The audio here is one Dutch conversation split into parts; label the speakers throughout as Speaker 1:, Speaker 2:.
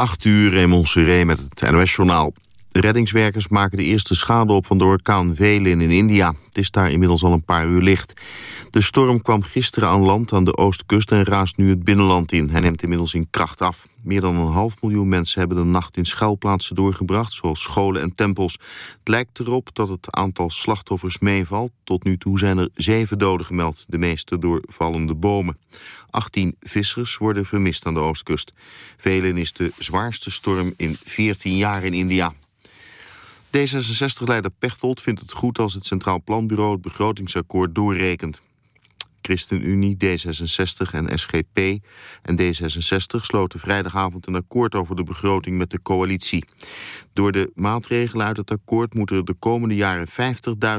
Speaker 1: 8 uur Raymond Seré met het NOS-journaal. Reddingswerkers maken de eerste schade op van de orkaan Velin in India. Het is daar inmiddels al een paar uur licht. De storm kwam gisteren aan land aan de oostkust en raast nu het binnenland in. Hij neemt inmiddels in kracht af. Meer dan een half miljoen mensen hebben de nacht in schuilplaatsen doorgebracht... zoals scholen en tempels. Het lijkt erop dat het aantal slachtoffers meevalt. Tot nu toe zijn er zeven doden gemeld, de meeste door vallende bomen. 18 vissers worden vermist aan de oostkust. Velen is de zwaarste storm in 14 jaar in India. D66-leider Pechtold vindt het goed als het Centraal Planbureau het begrotingsakkoord doorrekent. ChristenUnie, D66 en SGP en D66 sloten vrijdagavond een akkoord over de begroting met de coalitie. Door de maatregelen uit het akkoord moeten er de komende jaren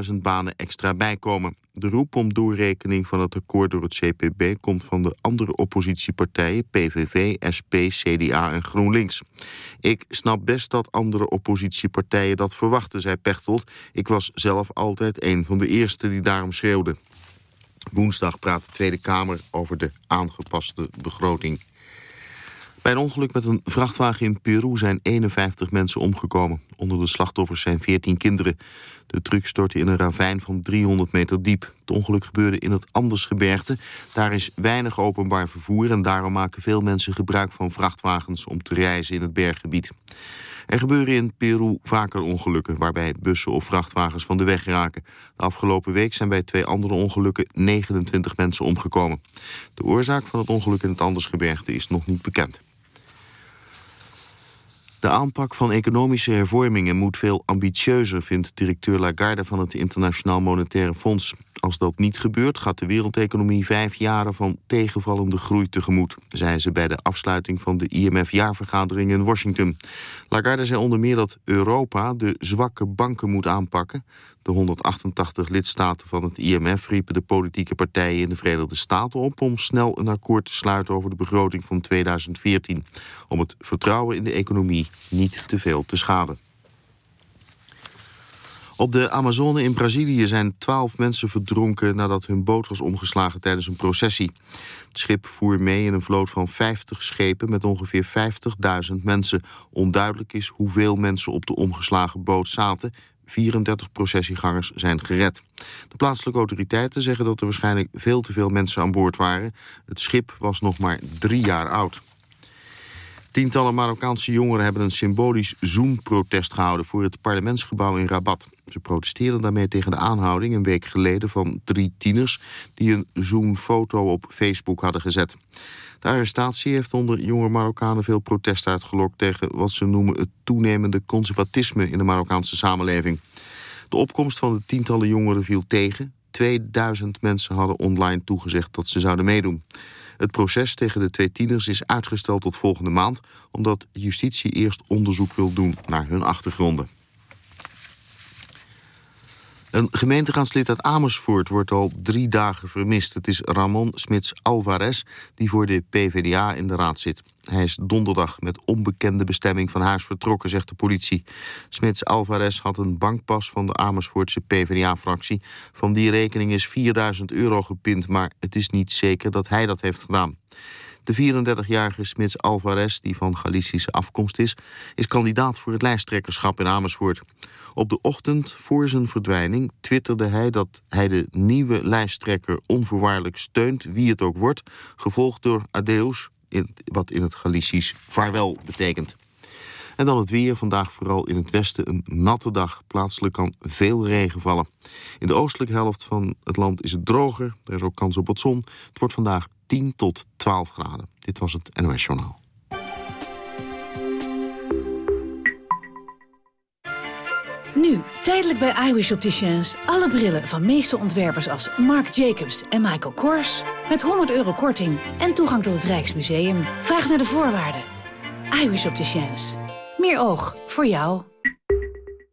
Speaker 1: 50.000 banen extra bijkomen. De roep om doorrekening van het akkoord door het CPB komt van de andere oppositiepartijen PVV, SP, CDA en GroenLinks. Ik snap best dat andere oppositiepartijen dat verwachten, zei Pechtold. Ik was zelf altijd een van de eerste die daarom schreeuwde. Woensdag praat de Tweede Kamer over de aangepaste begroting. Bij een ongeluk met een vrachtwagen in Peru zijn 51 mensen omgekomen. Onder de slachtoffers zijn 14 kinderen. De truck stortte in een ravijn van 300 meter diep. Het ongeluk gebeurde in het Andersgebergte. Daar is weinig openbaar vervoer... en daarom maken veel mensen gebruik van vrachtwagens... om te reizen in het berggebied. Er gebeuren in Peru vaker ongelukken... waarbij bussen of vrachtwagens van de weg raken. De afgelopen week zijn bij twee andere ongelukken 29 mensen omgekomen. De oorzaak van het ongeluk in het Andersgebergte is nog niet bekend. De aanpak van economische hervormingen moet veel ambitieuzer, vindt directeur Lagarde van het Internationaal Monetaire Fonds. Als dat niet gebeurt, gaat de wereldeconomie vijf jaren van tegenvallende groei tegemoet, zei ze bij de afsluiting van de IMF-jaarvergadering in Washington. Lagarde zei onder meer dat Europa de zwakke banken moet aanpakken. De 188 lidstaten van het IMF riepen de politieke partijen in de Verenigde Staten op om snel een akkoord te sluiten over de begroting van 2014, om het vertrouwen in de economie niet te veel te schaden. Op de Amazone in Brazilië zijn twaalf mensen verdronken nadat hun boot was omgeslagen tijdens een processie. Het schip voer mee in een vloot van 50 schepen met ongeveer 50.000 mensen. Onduidelijk is hoeveel mensen op de omgeslagen boot zaten. 34 processiegangers zijn gered. De plaatselijke autoriteiten zeggen dat er waarschijnlijk veel te veel mensen aan boord waren. Het schip was nog maar drie jaar oud. Tientallen Marokkaanse jongeren hebben een symbolisch zoenprotest gehouden voor het parlementsgebouw in Rabat. Ze protesteerden daarmee tegen de aanhouding een week geleden van drie tieners die een zoenfoto op Facebook hadden gezet. De arrestatie heeft onder jonge Marokkanen veel protest uitgelokt tegen wat ze noemen het toenemende conservatisme in de Marokkaanse samenleving. De opkomst van de tientallen jongeren viel tegen. 2000 mensen hadden online toegezegd dat ze zouden meedoen. Het proces tegen de twee tieners is uitgesteld tot volgende maand... omdat justitie eerst onderzoek wil doen naar hun achtergronden. Een gemeenteraadslid uit Amersfoort wordt al drie dagen vermist. Het is Ramon Smits Alvarez die voor de PvdA in de raad zit. Hij is donderdag met onbekende bestemming van huis vertrokken, zegt de politie. Smits Alvarez had een bankpas van de Amersfoortse PvdA-fractie. Van die rekening is 4000 euro gepind, maar het is niet zeker dat hij dat heeft gedaan. De 34-jarige Smits Alvarez, die van Galicische afkomst is... is kandidaat voor het lijsttrekkerschap in Amersfoort. Op de ochtend voor zijn verdwijning twitterde hij dat hij de nieuwe lijsttrekker onvoorwaardelijk steunt, wie het ook wordt, gevolgd door Adeus, wat in het Galicisch vaarwel betekent. En dan het weer. Vandaag vooral in het westen een natte dag. Plaatselijk kan veel regen vallen. In de oostelijke helft van het land is het droger. Er is ook kans op wat zon. Het wordt vandaag 10 tot 12 graden. Dit was het NOS Journaal.
Speaker 2: Nu, tijdelijk bij iWish Opticians. Alle brillen van meeste ontwerpers als Marc Jacobs en Michael Kors... met 100 euro korting en toegang tot het Rijksmuseum. Vraag naar de voorwaarden. iWish Opticians. Meer oog voor jou.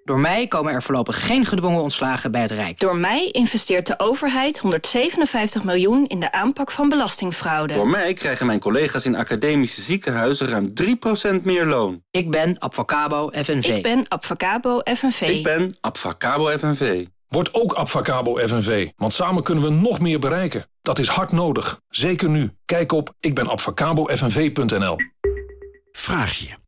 Speaker 3: Door mij komen er voorlopig geen gedwongen ontslagen bij het Rijk.
Speaker 4: Door mij investeert de overheid 157 miljoen in de aanpak van belastingfraude.
Speaker 5: Door mij krijgen mijn collega's in academische ziekenhuizen ruim 3% meer loon.
Speaker 3: Ik ben Abfacabo FNV.
Speaker 4: Ik ben Abfacabo FNV.
Speaker 5: Ik ben Abfacabo FNV.
Speaker 6: Word ook Abfacabo FNV, want samen kunnen we nog meer bereiken. Dat is hard nodig, zeker nu. Kijk op ikbenabfacabofnv.nl
Speaker 7: Vraag je.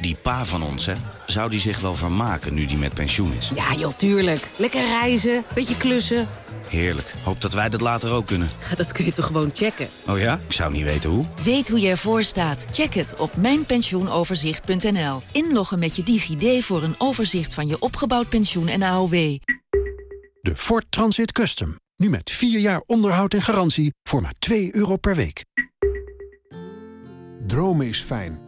Speaker 8: Die pa van ons, hè? Zou die zich wel vermaken nu die met pensioen is?
Speaker 2: Ja, joh, tuurlijk. Lekker reizen, beetje klussen.
Speaker 8: Heerlijk. Hoop dat wij dat later ook kunnen.
Speaker 2: Dat kun je toch gewoon checken?
Speaker 8: Oh ja? Ik zou niet weten hoe.
Speaker 9: Weet hoe je ervoor staat? Check het op mijnpensioenoverzicht.nl. Inloggen met je DigiD voor een overzicht van je opgebouwd pensioen en AOW.
Speaker 7: De Ford Transit Custom. Nu met 4 jaar onderhoud en garantie voor maar 2 euro per week.
Speaker 10: Dromen is fijn.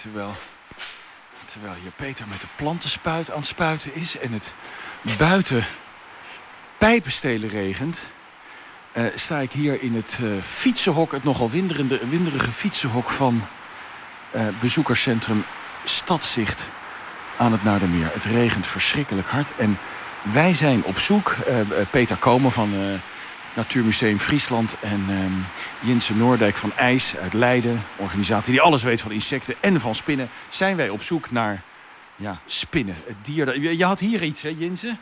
Speaker 11: Terwijl, terwijl hier Peter met de plantenspuit aan het spuiten is... en het buiten pijpenstelen regent... Uh, sta ik hier in het uh, fietsenhok, het nogal winderige fietsenhok van uh, bezoekerscentrum Stadzicht aan het Naardermeer. Het regent verschrikkelijk hard en wij zijn op zoek, Peter Komen van Natuurmuseum Friesland en um, Jinse Noordijk van IJs uit Leiden, organisatie die alles weet van insecten en van spinnen, zijn wij op zoek naar ja, spinnen. Het dier dat, je had hier iets, hè Jinse?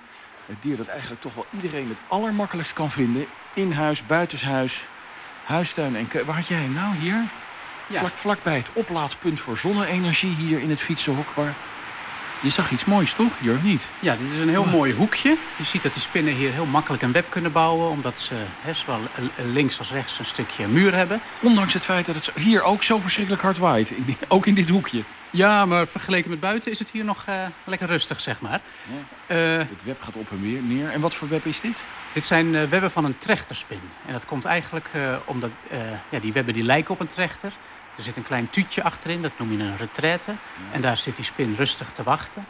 Speaker 11: Het dier dat eigenlijk toch wel iedereen het allermakkelijkst kan vinden. In huis, buitenshuis, huistuin en keuken. Waar had jij hem nou? Hier? Ja. Vlak, vlakbij het oplaadpunt voor zonne-energie hier in het fietsenhok. Waar... Je zag iets moois, toch? Of niet?
Speaker 12: Ja, dit is een heel mooi hoekje. Je ziet dat die spinnen hier heel makkelijk een web kunnen bouwen... omdat ze hè, zowel links als rechts een stukje muur hebben.
Speaker 11: Ondanks het feit dat het hier ook zo verschrikkelijk hard waait. Ook in dit hoekje.
Speaker 12: Ja, maar vergeleken met buiten is het hier nog uh, lekker rustig, zeg maar.
Speaker 11: Ja. Uh, het web gaat op en weer neer. En wat voor web is dit?
Speaker 12: Dit zijn uh, webben van een trechterspin. En dat komt eigenlijk omdat ja, die webben die lijken op een trechter. Er zit een klein tuutje achterin, dat noem je een retraite. En daar zit die spin rustig te wachten.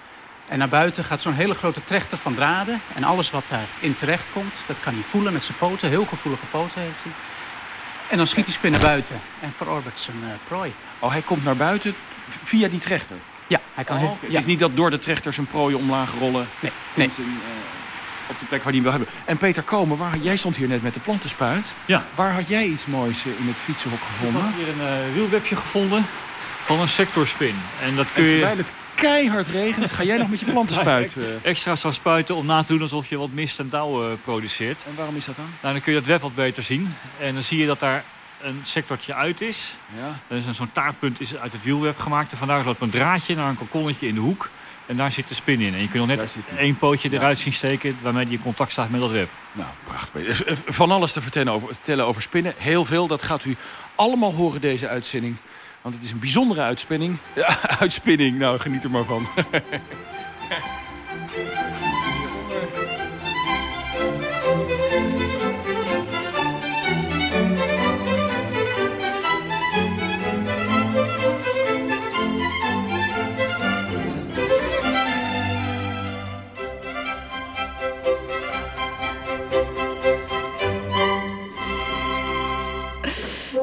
Speaker 12: En naar buiten gaat zo'n hele grote trechter van draden. En alles wat daarin terecht komt, dat kan hij voelen met zijn poten. Heel gevoelige poten heeft hij. En dan schiet die spin naar buiten en verorbert zijn prooi.
Speaker 11: Oh, hij komt naar buiten via die trechter?
Speaker 12: Ja, hij kan...
Speaker 11: Oh, okay. Het is niet dat door de trechter zijn prooien omlaag rollen.
Speaker 12: Nee, nee.
Speaker 11: Zijn, uh, op de plek waar hij wil hebben. En Peter Komen, waar, jij stond hier net met de plantenspuit.
Speaker 13: Ja.
Speaker 11: Waar had jij iets moois in het fietsenhok gevonden?
Speaker 13: Ik had hier een uh, wielwebje gevonden van een sectorspin. En dat kun
Speaker 11: en
Speaker 13: je...
Speaker 11: terwijl het keihard regent, ga jij nog met je plantenspuit? Uh...
Speaker 13: Extra zou spuiten om na te doen alsof je wat mist en dauw produceert.
Speaker 11: En waarom is dat dan?
Speaker 13: Nou, dan kun je dat web wat beter zien. En dan zie je dat daar een sectortje uit is.
Speaker 11: Ja.
Speaker 13: Dus zo'n taartpunt is uit het wielweb gemaakt. En vandaar loopt een draadje naar een kokonnetje in de hoek. En daar zit de spin in. En je kunt nog net één pootje eruit ja. zien steken... waarmee in contact staat met dat web.
Speaker 11: Nou, prachtig. Van alles te vertellen over, vertellen over spinnen. Heel veel. Dat gaat u allemaal horen, deze uitzending. Want het is een bijzondere uitspinning. Ja, uitspinning. Nou, geniet er maar van.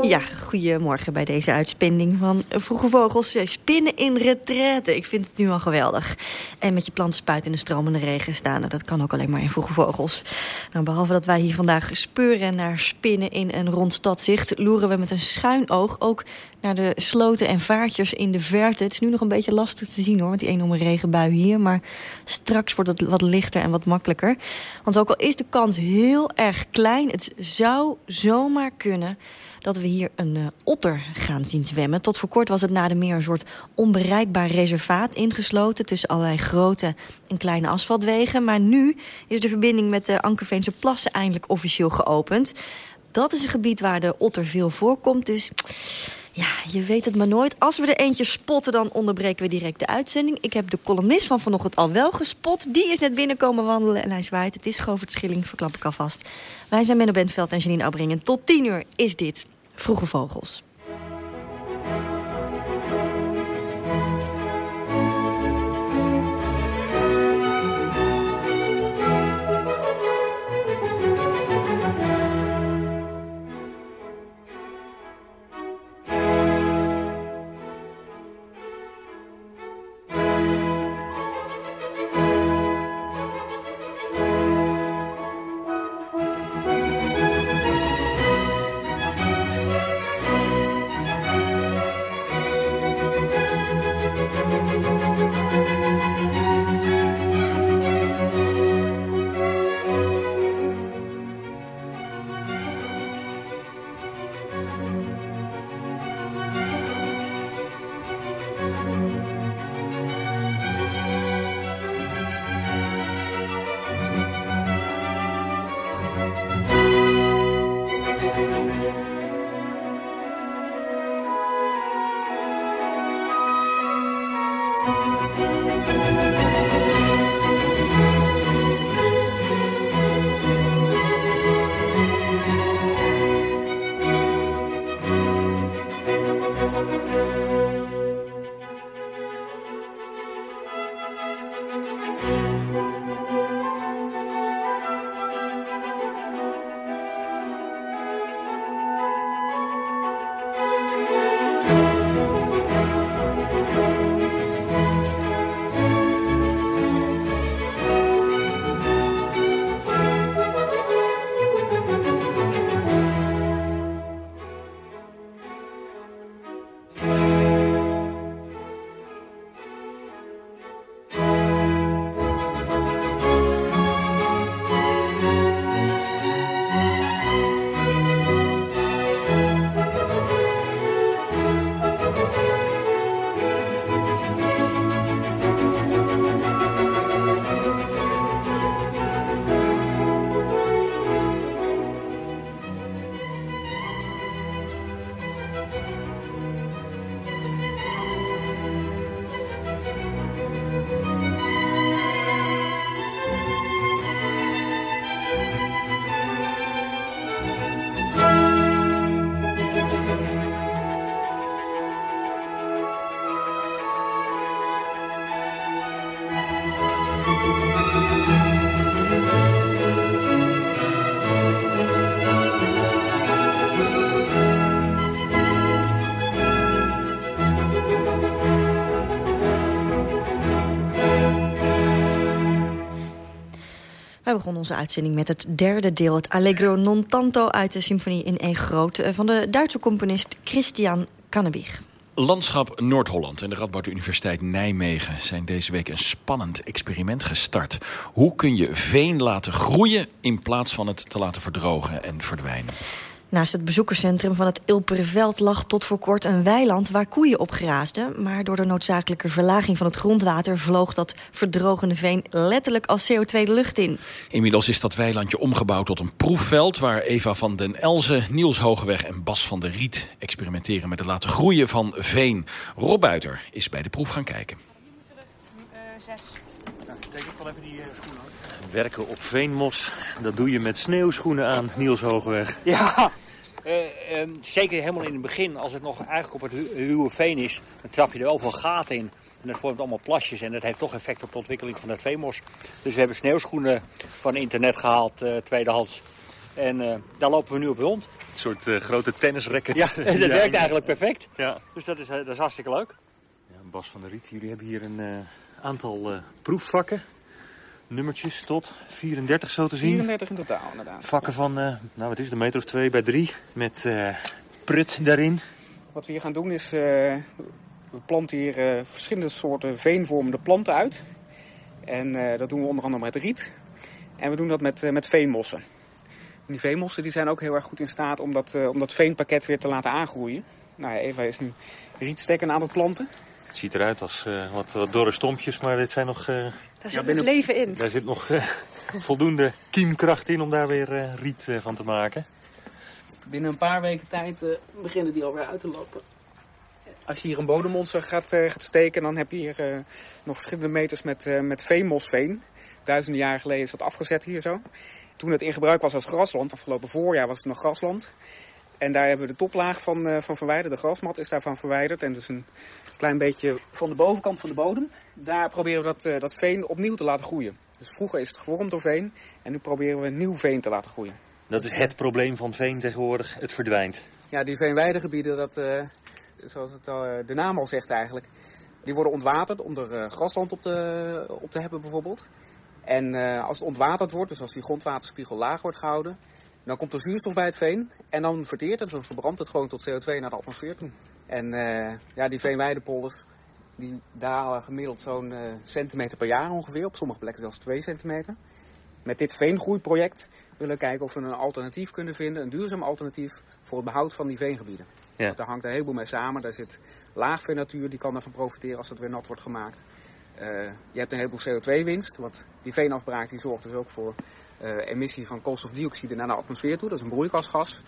Speaker 14: Ja, goedemorgen bij deze uitspinding van Vroege Vogels. Spinnen in retraite. Ik vind het nu al geweldig. En met je plantenspuit in de stromende regen staan. Dat kan ook alleen maar in Vroege Vogels. Nou, behalve dat wij hier vandaag speuren naar spinnen in en rond stadzicht... loeren we met een schuin oog ook naar de sloten en vaartjes in de verte. Het is nu nog een beetje lastig te zien hoor, met die enorme regenbui hier. Maar straks wordt het wat lichter en wat makkelijker. Want ook al is de kans heel erg klein, het zou zomaar kunnen dat we hier een uh, otter gaan zien zwemmen. Tot voor kort was het na de meer een soort onbereikbaar reservaat ingesloten... tussen allerlei grote en kleine asfaltwegen. Maar nu is de verbinding met de Ankerveense plassen eindelijk officieel geopend. Dat is een gebied waar de otter veel voorkomt, dus... Ja, je weet het maar nooit. Als we er eentje spotten, dan onderbreken we direct de uitzending. Ik heb de columnist van vanochtend al wel gespot. Die is net binnenkomen wandelen en hij zwaait. Het is Govert Schilling, verklap ik alvast. Wij zijn Menno Bentveld en Janine Aubring. Tot tien uur is dit Vroege Vogels. Wij begonnen onze uitzending met het derde deel... het Allegro non tanto uit de symfonie in E groot... eh, van de Duitse componist Christian Kannebich.
Speaker 11: Landschap Noord-Holland en de Radboud Universiteit Nijmegen zijn deze week een spannend experiment gestart. Hoe kun je veen laten groeien in plaats van het te laten verdrogen en verdwijnen?
Speaker 14: Naast het bezoekerscentrum van het Ilperveld lag tot voor kort een weiland waar koeien op graasden. Maar door de noodzakelijke verlaging van het grondwater vloog dat verdrogende veen letterlijk als CO2 de lucht in.
Speaker 11: Inmiddels is dat weilandje omgebouwd tot een proefveld waar Eva van den Elzen, Niels Hogeweg en Bas van der Riet experimenteren met het laten groeien van veen. Rob Buiter is bij de proef gaan kijken.
Speaker 15: Werken op veenmos, dat doe je met sneeuwschoenen aan, Niels Hoogweg.
Speaker 16: Ja, eh, ehm, zeker helemaal in het begin, als het nog eigenlijk op het ruwe veen is, dan trap je er wel veel gaten in. En dat vormt allemaal plasjes en dat heeft toch effect op de ontwikkeling van het veenmos. Dus we hebben sneeuwschoenen van internet gehaald, eh, tweedehands. En eh, daar lopen we nu op rond.
Speaker 15: Een soort eh, grote tennisracket.
Speaker 16: Ja, en dat werkt eigenlijk perfect.
Speaker 15: Ja.
Speaker 16: Dus dat is, dat is hartstikke leuk.
Speaker 15: Ja, Bas van der Riet, jullie hebben hier een eh, aantal eh, proefvakken. Nummertjes tot 34 zo te zien.
Speaker 17: 34 in totaal, inderdaad.
Speaker 15: Vakken van, eh, nou wat is het, een meter of twee bij drie. Met eh, prut daarin.
Speaker 17: Wat we hier gaan doen is, eh, we planten hier verschillende soorten veenvormende planten uit. En dat doen we onder andere met riet. En we doen dat met, met veenmossen. En die veenmossen die zijn ook heel erg goed in staat om dat, om dat veenpakket weer te laten aangroeien. Nou, ja, Eva is nu rietstekken aan het planten.
Speaker 15: Het ziet eruit als wat, wat dorre stompjes, maar dit zijn nog...
Speaker 18: Daar zit nog leven in.
Speaker 15: Daar zit nog eh, voldoende kiemkracht in om daar weer eh, riet eh, van te maken.
Speaker 17: Binnen een paar weken tijd eh, beginnen die alweer uit te lopen. Als je hier een bodemmonster gaat, uh, gaat steken, dan heb je hier uh, nog verschillende meters met, uh, met veenmosveen. Duizenden jaren geleden is dat afgezet hier zo. Toen het in gebruik was als grasland, afgelopen voorjaar was het nog grasland. En daar hebben we de toplaag van, van verwijderd. De grasmat is daarvan verwijderd. En dus een klein beetje van de bovenkant van de bodem. Daar proberen we dat, dat veen opnieuw te laten groeien. Dus vroeger is het gevormd door veen. En nu proberen we nieuw veen te laten groeien.
Speaker 15: Dat is het probleem van veen tegenwoordig. Het verdwijnt.
Speaker 17: Ja, die veenweidegebieden, dat, zoals het de naam al zegt eigenlijk. Die worden ontwaterd om er uh, grasland op te, op te hebben bijvoorbeeld. En als het ontwaterd wordt, dus als die grondwaterspiegel laag wordt gehouden, dan komt er zuurstof bij het veen. En dan verteert het, dan verbrandt het gewoon tot CO2 naar de atmosfeer toe. En uh, ja, die veenweidepolders, die dalen gemiddeld zo'n centimeter per jaar ongeveer. Op sommige plekken zelfs 2 centimeter. Met dit veengroeiproject willen we kijken of we een alternatief kunnen vinden, een duurzaam alternatief voor het behoud van die veengebieden.
Speaker 15: Ja.
Speaker 17: Daar hangt een heleboel mee samen. Daar zit laagveenatuur, die kan ervan profiteren als het weer nat wordt gemaakt. Uh, je hebt een heleboel CO2-winst, want die veenafbraak die zorgt dus ook voor emissie van koolstofdioxide naar de atmosfeer toe. Dat is een broeikasgas.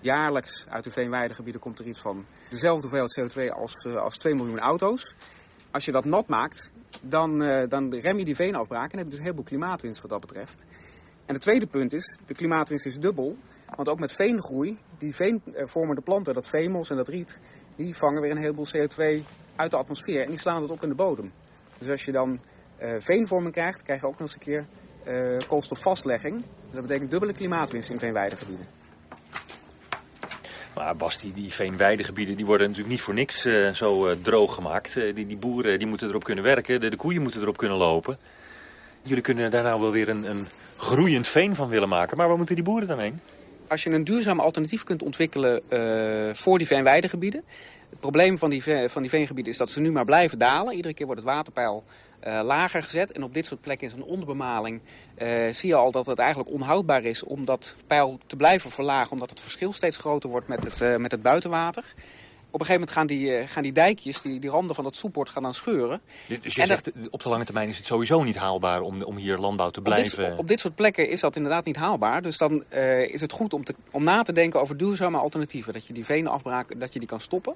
Speaker 17: Jaarlijks uit de veenweidegebieden komt er iets van dezelfde hoeveelheid CO2 als, uh, als 2 miljoen auto's. Als je dat nat maakt, dan, dan rem je die veenafbraak en heb je dus een heleboel klimaatwinst wat dat betreft. En het tweede punt is, de klimaatwinst is dubbel. Want ook met veengroei, die veenvormende planten, dat veemels en dat riet, die vangen weer een heleboel CO2 uit de atmosfeer en die slaan het op in de bodem. Dus als je dan uh, veenvorming krijgt, krijg je ook nog eens een keer uh, koolstofvastlegging. Dat betekent dubbele klimaatwinst in veenweidegebieden.
Speaker 15: Maar Bas, die, die veenweidegebieden die worden natuurlijk niet voor niks uh, zo droog gemaakt. die, die boeren die moeten erop kunnen werken, de, de koeien moeten erop kunnen lopen. Jullie kunnen daar nou wel weer een, een groeiend veen van willen maken, maar waar moeten die boeren dan heen?
Speaker 17: als je een duurzaam alternatief kunt ontwikkelen uh, voor die veenweidegebieden. Het probleem van die, van die veengebieden is dat ze nu maar blijven dalen. Iedere keer wordt het waterpeil uh, lager gezet. En op dit soort plekken in zo'n onderbemaling uh, zie je al dat het eigenlijk onhoudbaar is om dat peil te blijven verlagen. Omdat het verschil steeds groter wordt met het, met het buitenwater. Op een gegeven moment gaan die, gaan die dijkjes, die, die randen van dat soepbord gaan dan scheuren.
Speaker 15: Dus je zegt, dat, op de lange termijn is het sowieso niet haalbaar om, om hier landbouw te blijven...
Speaker 17: Op dit, op dit soort plekken is dat inderdaad niet haalbaar. Dus dan uh, is het goed om, te, om na te denken over duurzame alternatieven. Dat je die venenafbraak, dat je die kan stoppen.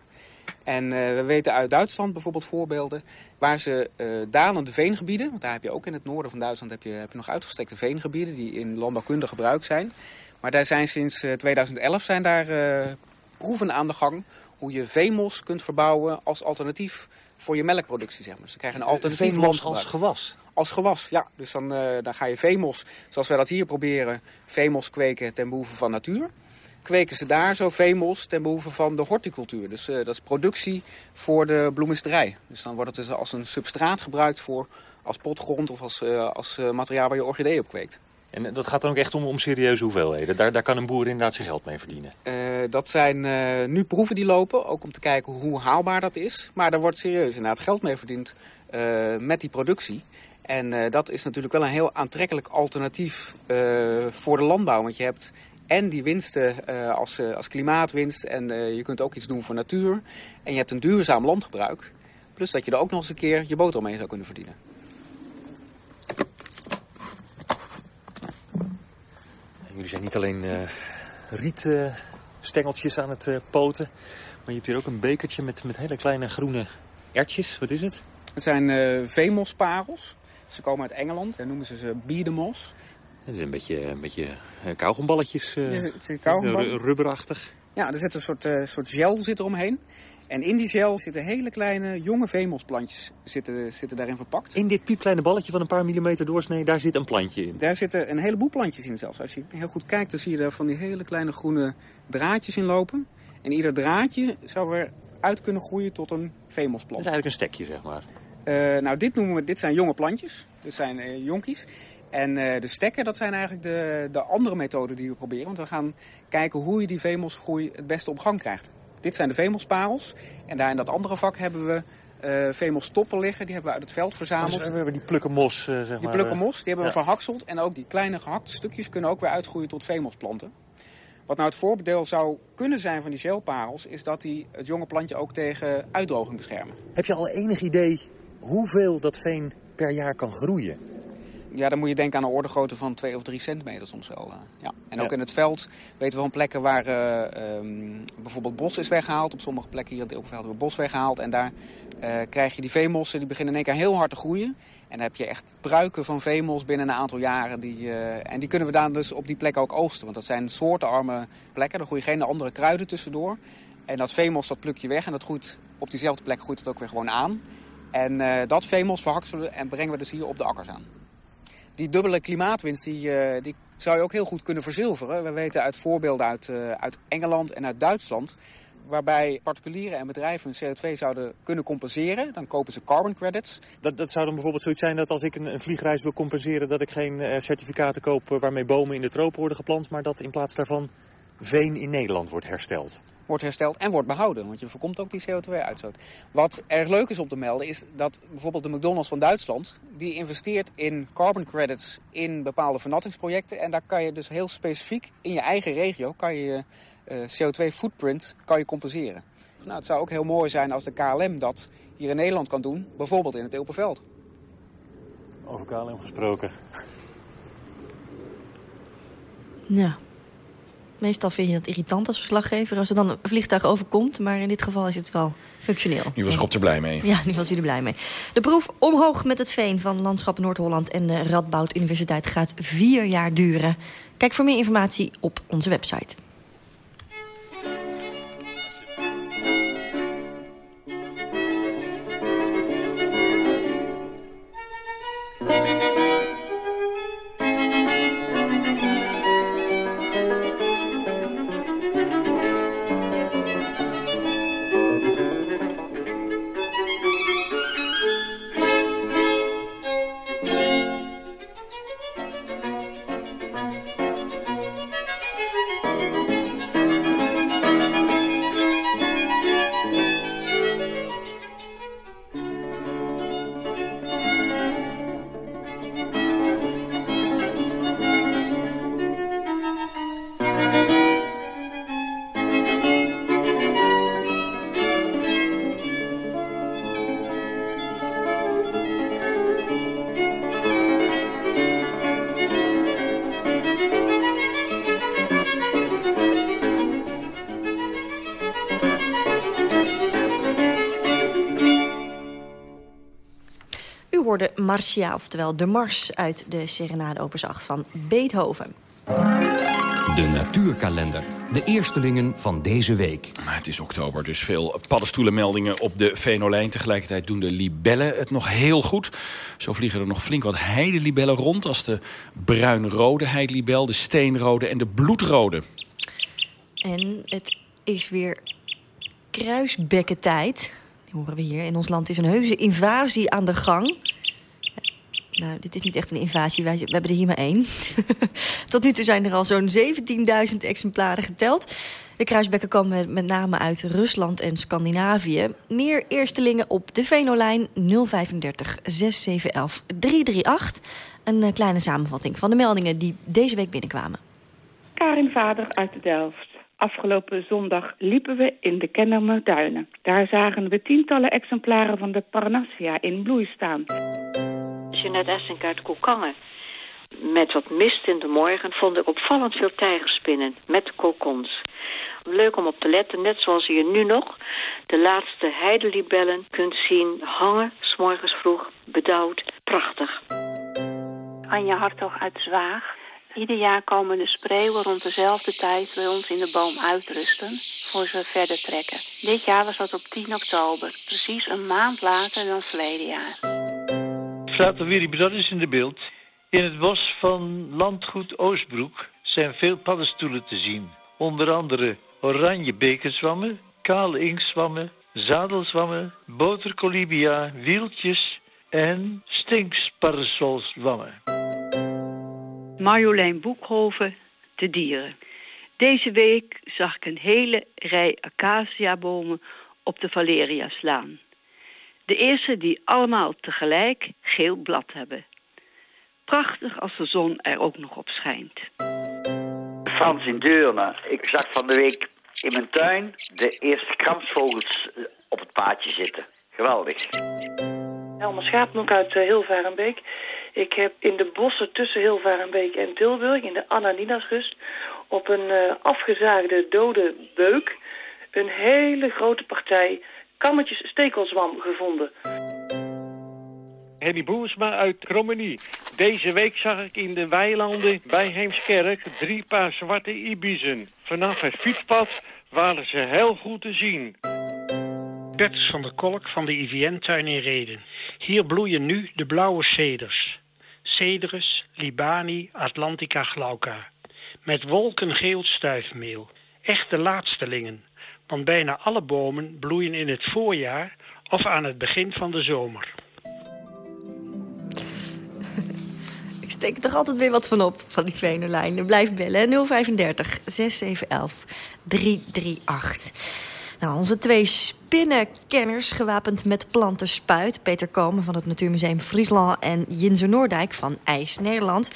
Speaker 17: En uh, we weten uit Duitsland bijvoorbeeld voorbeelden waar ze uh, dalende veengebieden, want daar heb je ook in het noorden van Duitsland heb je, heb je nog uitgestrekte veengebieden die in landbouwkundig gebruik zijn. Maar daar zijn sinds 2011 zijn daar proeven aan de gang hoe je veemos kunt verbouwen als alternatief voor je melkproductie. Zeg maar. Ze krijgen een alternatief
Speaker 15: veemos als gewas?
Speaker 17: Als gewas, ja. Dus dan, uh, dan ga je veemos, zoals wij dat hier proberen, veemos kweken ten behoeve van natuur. Kweken ze daar zo veemos ten behoeve van de horticultuur. Dus uh, dat is productie voor de bloemisterij. Dus dan wordt het dus als een substraat gebruikt voor als potgrond of als, uh, als materiaal waar je orchideeën op kweekt.
Speaker 15: En dat gaat dan ook echt om, om serieuze hoeveelheden? Daar, daar kan een boer inderdaad zijn geld mee verdienen?
Speaker 17: Uh, dat zijn uh, nu proeven die lopen, ook om te kijken hoe haalbaar dat is. Maar daar wordt serieus inderdaad geld mee verdiend uh, met die productie. En dat is natuurlijk wel een heel aantrekkelijk alternatief voor de landbouw. Want je hebt en die winsten als, als klimaatwinst en je kunt ook iets doen voor natuur. En je hebt een duurzaam landgebruik. Plus dat je er ook nog eens een keer je boterham mee zou kunnen verdienen.
Speaker 15: Jullie zijn niet alleen uh, rietstengeltjes uh, aan het uh, poten, maar je hebt hier ook een bekertje met, met hele kleine groene ertjes. Wat is het?
Speaker 17: Het zijn uh, veemosparels. Ze komen uit Engeland. Daar noemen ze ze biedemos.
Speaker 15: Het is een beetje, een beetje kauwgomballetjes,
Speaker 17: ja,
Speaker 15: rubberachtig.
Speaker 17: Ja, er zit een soort, soort gel zit eromheen. En in die gel zitten hele kleine jonge vemelsplantjes zitten, zitten daarin verpakt.
Speaker 15: In dit piepkleine balletje van een paar millimeter doorsnee, daar zit een plantje in?
Speaker 17: Daar zitten een heleboel plantjes in zelfs. Als je heel goed kijkt, dan zie je daar van die hele kleine groene draadjes in lopen. En ieder draadje zou weer uit kunnen groeien tot een vemelsplant.
Speaker 15: Dat is eigenlijk een stekje, zeg maar.
Speaker 17: Uh, nou, dit, noemen we, dit zijn jonge plantjes. Dit zijn uh, jonkies. En uh, de stekken, dat zijn eigenlijk de, de andere methoden die we proberen. Want we gaan kijken hoe je die vemelsgroei het beste op gang krijgt. Dit zijn de vemelsparels. En daar in dat andere vak hebben we uh, vemelstoppen liggen. Die hebben we uit het veld verzameld.
Speaker 15: Dus we hebben die plukken mos, uh, zeg
Speaker 17: die
Speaker 15: maar.
Speaker 17: plukken mos, die hebben we ja. verhakseld. En ook die kleine gehakte stukjes kunnen ook weer uitgroeien tot vemelsplanten. Wat nou het voordeel zou kunnen zijn van die gelparels... is dat die het jonge plantje ook tegen uitdroging beschermen.
Speaker 15: Heb je al enig idee hoeveel dat veen per jaar kan groeien?
Speaker 17: Ja, dan moet je denken aan een ordegrootte van 2 of 3 centimeter soms wel. ja. En ook in het veld weten we van plekken waar um, bijvoorbeeld bos is weggehaald. Op sommige plekken hier in het hebben we bos weggehaald. En daar uh, krijg je die veemossen, die beginnen in één keer heel hard te groeien. En dan heb je echt bruiken van veemels binnen een aantal jaren. Die, uh, en die kunnen we dan dus op die plekken ook oogsten. Want dat zijn soortenarme plekken. Er groeien geen andere kruiden tussendoor. En dat veemos dat pluk je weg en dat groeit op diezelfde plek groeit het ook weer gewoon aan. En uh, dat veemos verhakselen en brengen we dus hier op de akkers aan. Die dubbele klimaatwinst die, uh, die zou je ook heel goed kunnen verzilveren. We weten uit voorbeelden uit, uh, uit Engeland en uit Duitsland... waarbij particulieren en bedrijven hun CO2 zouden kunnen compenseren. Dan kopen ze carbon credits.
Speaker 15: Dat, dat zou dan bijvoorbeeld zoiets zijn dat als ik een, een vliegreis wil compenseren... dat ik geen certificaten koop waarmee bomen in de tropen worden geplant... maar dat in plaats daarvan veen in Nederland wordt hersteld
Speaker 17: wordt hersteld en wordt behouden. Want je voorkomt ook die CO2-uitstoot. Wat erg leuk is om te melden is dat bijvoorbeeld de McDonald's van Duitsland... die investeert in carbon credits in bepaalde vernattingsprojecten. En daar kan je dus heel specifiek in je eigen regio... kan je uh, CO2-footprint kan je compenseren. Nou, het zou ook heel mooi zijn als de KLM dat hier in Nederland kan doen. Bijvoorbeeld in het Ilpenveld.
Speaker 15: Over KLM gesproken.
Speaker 14: Ja, Meestal vind je dat irritant als verslaggever als er dan een vliegtuig overkomt. Maar in dit geval is het wel functioneel.
Speaker 11: Nu was Rob er blij mee.
Speaker 14: Ja, nu was u er blij mee. De proef Omhoog met het Veen van Landschap Noord-Holland en de Radboud Universiteit gaat vier jaar duren. Kijk voor meer informatie op onze website. Hoorde Marcia, oftewel de Mars uit de Serenade Opus 8 van Beethoven.
Speaker 18: De natuurkalender. De eerstelingen van deze week.
Speaker 11: Het is oktober, dus veel paddenstoelenmeldingen op de Venolijn. Tegelijkertijd doen de libellen het nog heel goed. Zo vliegen er nog flink wat heidelibellen rond... als de bruinrode heidelibel, de steenrode en de bloedrode.
Speaker 14: En het is weer kruisbekkentijd. Die horen we hier. In ons land is een heuse invasie aan de gang. Nou, dit is niet echt een invasie. We hebben er hier maar één. Tot nu toe zijn er al zo'n 17.000 exemplaren geteld. De kruisbekken komen met name uit Rusland en Scandinavië. Meer eerstelingen op de Venolijn 035 6711 338. Een eh, kleine samenvatting van de meldingen die deze week binnenkwamen.
Speaker 19: Karin Vader uit de Delft. Afgelopen zondag liepen we in de Kennemer Duinen. Daar zagen we tientallen exemplaren van de Parnassia in bloei staan.
Speaker 20: Jeanette Essink uit Koekangen. Met wat mist in de morgen vond ik opvallend veel tijgerspinnen met kokons. Leuk om op te letten, net zoals je nu nog de laatste heidelibellen kunt zien hangen, s'morgens vroeg, bedauwd, prachtig.
Speaker 19: Anja Hartog uit Zwaag. Ieder jaar komen de spreeuwen rond dezelfde tijd bij ons in de boom uitrusten voor ze verder trekken. Dit jaar was dat op 10 oktober, precies een maand later dan verleden jaar
Speaker 21: er weer dat is in de beeld. In het bos van landgoed Oostbroek zijn veel paddenstoelen te zien. Onder andere oranje bekerzwammen, kale inktzwammen, zadelzwammen, botercolibia, wieltjes en stinksparasolzwammen.
Speaker 22: Marjolein Boekhoven, te dieren. Deze week zag ik een hele rij acaciabomen op de Valeria slaan. De eerste die allemaal tegelijk geel blad hebben. Prachtig als de zon er ook nog op schijnt.
Speaker 23: Frans in Deurne. Ik zag van de week in mijn tuin de eerste kramsvogels op het paadje zitten. Geweldig.
Speaker 24: Helma Schaapnoek uit uh, Hilvarenbeek.
Speaker 25: Ik heb in de bossen tussen Hilvarenbeek en Tilburg, in de Ananinasrust, op een uh, afgezaagde dode beuk een hele grote partij kammetjes stekelzwam gevonden.
Speaker 21: Henny Boersma uit Krommenie. Deze week zag ik in de weilanden bij Heemskerk drie paar zwarte ibizen. Vanaf het fietspad waren ze heel goed te zien.
Speaker 26: Bertus van der Kolk van de IVN-tuin in Reden. Hier bloeien nu de blauwe ceders. Cedrus, Libani, Atlantica glauca. Met wolkengeel stuifmeel. Echte laatstelingen. Want bijna alle bomen bloeien in het voorjaar of aan het begin van de zomer.
Speaker 14: Ik steek er altijd weer wat van op, van die venolijn. Blijf bellen, 035 6711 338. Nou, onze twee spinnenkenners, gewapend met plantenspuit... Peter Komen van het Natuurmuseum Friesland... en Jinze Noordijk van IJs Nederland...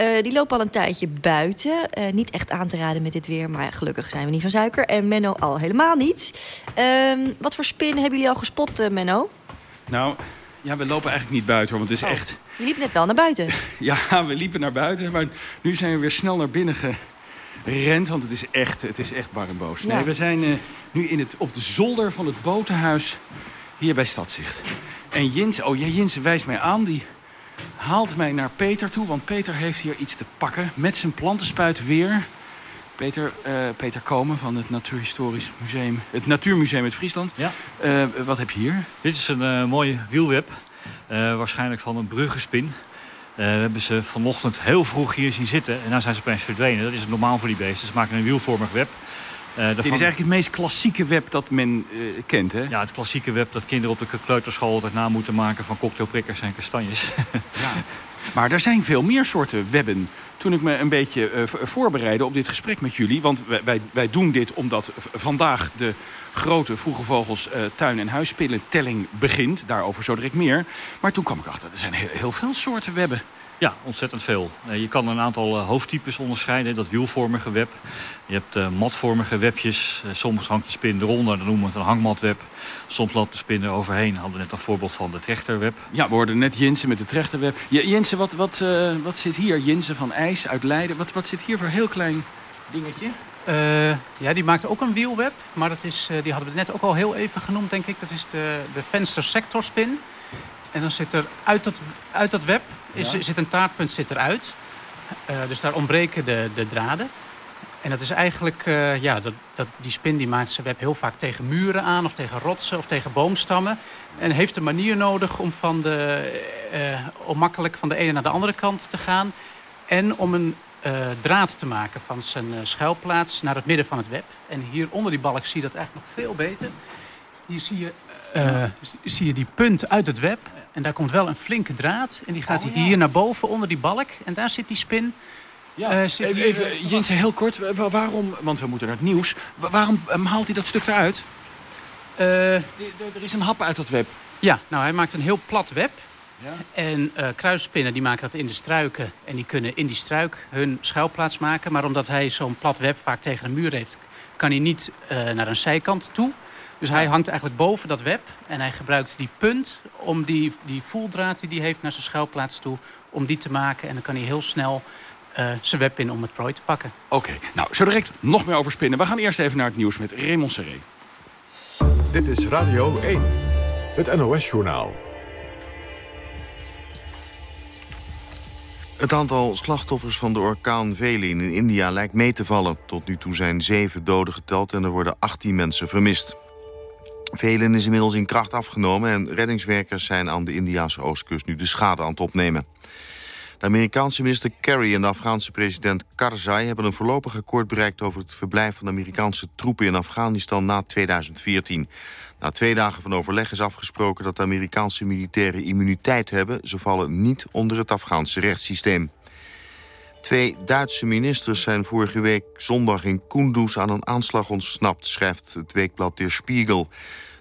Speaker 14: Uh, die lopen al een tijdje buiten. Uh, niet echt aan te raden met dit weer, maar gelukkig zijn we niet van suiker. En Menno al helemaal niet. Uh, wat voor spin hebben jullie al gespot, uh, Menno?
Speaker 11: Nou, ja, we lopen eigenlijk niet buiten, want het is
Speaker 14: oh.
Speaker 11: echt...
Speaker 14: Je liep net wel naar buiten.
Speaker 11: ja, we liepen naar buiten, maar nu zijn we weer snel naar binnen gerend. Want het is echt, het is echt bar en boos.
Speaker 14: Ja.
Speaker 11: Nee, we zijn uh, nu in het, op de zolder van het botenhuis hier bij Stadzicht. En Jins, oh ja, Jins wijst mij aan, die haalt mij naar Peter toe. Want Peter heeft hier iets te pakken met zijn plantenspuit weer. Peter, uh, Peter Komen van het Natuurhistorisch Museum, het Natuurmuseum uit Friesland.
Speaker 13: Ja.
Speaker 11: Uh, wat heb je hier?
Speaker 13: Dit is een uh, mooie wielweb, waarschijnlijk van een bruggenspin. We hebben ze vanochtend heel vroeg hier zien zitten en dan zijn ze opeens verdwenen. Dat is het normaal voor die beesten. Ze maken een wielvormig web.
Speaker 11: Uh, Dit is eigenlijk het meest klassieke web dat men uh, kent, hè?
Speaker 13: Ja, het klassieke web dat kinderen op de kleuterschool altijd na moeten maken van cocktailprikkers en kastanjes.
Speaker 11: ja. Maar er zijn veel meer soorten webben. Toen ik me een beetje uh, voorbereidde op dit gesprek met jullie... want wij, wij doen dit omdat vandaag de grote Vroege Vogels uh, tuin- en huisspillentelling begint. Daarover zo direct meer. Maar toen kwam ik achter, er zijn heel, heel veel soorten webben.
Speaker 13: Ja, ontzettend veel. Je kan een aantal hoofdtypes onderscheiden. Dat wielvormige web. Je hebt uh, matvormige webjes. Soms hangt de spin eronder, dan noemen we het een hangmatweb. Soms loopt de spin er overheen. We hadden net een voorbeeld van de trechterweb.
Speaker 11: Ja, we hoorden net Jensen met de trechterweb. Ja, Jensen, wat, wat, uh, wat zit hier? Jensen van IJs uit Leiden. Wat, wat zit hier voor heel klein dingetje?
Speaker 12: Uh, ja, die maakte ook een wielweb. Maar dat is, uh, die hadden we net ook al heel even genoemd, denk ik. Dat is de, de venstersectorspin. En dan zit er uit dat, uit dat web is, ja. zit een taartpunt zit eruit. Uh, dus daar ontbreken de, de draden. En dat is eigenlijk, uh, ja, dat, dat, die spin die maakt zijn web heel vaak tegen muren aan... of tegen rotsen of tegen boomstammen. En heeft een manier nodig om, van de, uh, om makkelijk van de ene naar de andere kant te gaan. En om een uh, draad te maken van zijn schuilplaats naar het midden van het web. En hier onder die balk zie je dat eigenlijk nog veel beter. Hier zie je, zie je die punt uit het web... En daar komt wel een flinke draad. En die gaat oh, ja. hier naar boven onder die balk. En daar zit die spin.
Speaker 11: Ja, uh, zit even, even Jensen, heel kort. Waarom, want we moeten naar het nieuws. Waarom um, haalt hij dat stuk eruit? Er is een hap uit dat web.
Speaker 12: Ja, nou hij maakt een heel plat web. Ja. En uh, kruisspinnen die maken dat in de struiken. En die kunnen in die struik hun schuilplaats maken. Maar omdat hij zo'n plat web vaak tegen een muur heeft... kan hij niet naar een zijkant toe. Dus hij hangt eigenlijk boven dat web en hij gebruikt die punt om die, die voeldraad die hij heeft naar zijn schuilplaats toe, om die te maken. En dan kan hij heel snel uh, zijn web in om het prooi te pakken.
Speaker 11: Oké, okay. nou zo direct nog meer over spinnen. We gaan eerst even naar het nieuws met Raymond Serré.
Speaker 27: Dit is Radio 1, het NOS-journaal.
Speaker 1: Het aantal slachtoffers van de orkaan Velin in India lijkt mee te vallen. Tot nu toe zijn zeven doden geteld en er worden 18 mensen vermist. Velen is inmiddels in kracht afgenomen... en reddingswerkers zijn aan de Indiase oostkust nu de schade aan het opnemen. De Amerikaanse minister Kerry en de Afghaanse president Karzai... hebben een voorlopig akkoord bereikt over het verblijf van Amerikaanse troepen in Afghanistan na 2014. Na twee dagen van overleg is afgesproken dat de Amerikaanse militairen immuniteit hebben. Ze vallen niet onder het Afghaanse rechtssysteem. Twee Duitse ministers zijn vorige week zondag in Kunduz aan een aanslag ontsnapt, schrijft het weekblad Der Spiegel.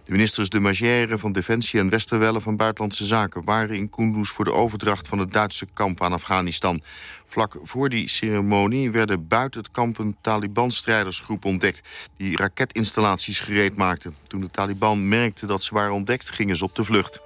Speaker 1: De ministers de Magère van Defensie en Westerwelle van Buitenlandse Zaken waren in Kunduz voor de overdracht van het Duitse kamp aan Afghanistan. Vlak voor die ceremonie werden buiten het kamp een Taliban-strijdersgroep ontdekt die raketinstallaties gereed maakte. Toen de Taliban merkten dat ze waren ontdekt, gingen ze op de vlucht.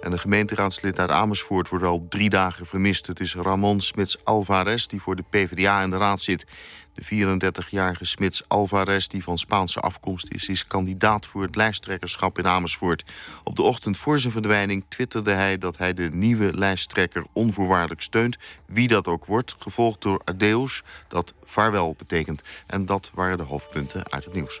Speaker 28: En de gemeenteraadslid uit Amersfoort wordt al drie dagen vermist. Het is Ramon Smits Alvarez, die voor de PvdA in de raad zit. De 34-jarige Smits Alvarez, die van Spaanse afkomst is... is kandidaat voor het lijsttrekkerschap in Amersfoort. Op de ochtend voor zijn verdwijning twitterde hij... dat hij de nieuwe lijsttrekker onvoorwaardelijk steunt. Wie dat ook wordt, gevolgd door Adeus, dat vaarwel betekent. En dat waren de hoofdpunten uit het nieuws.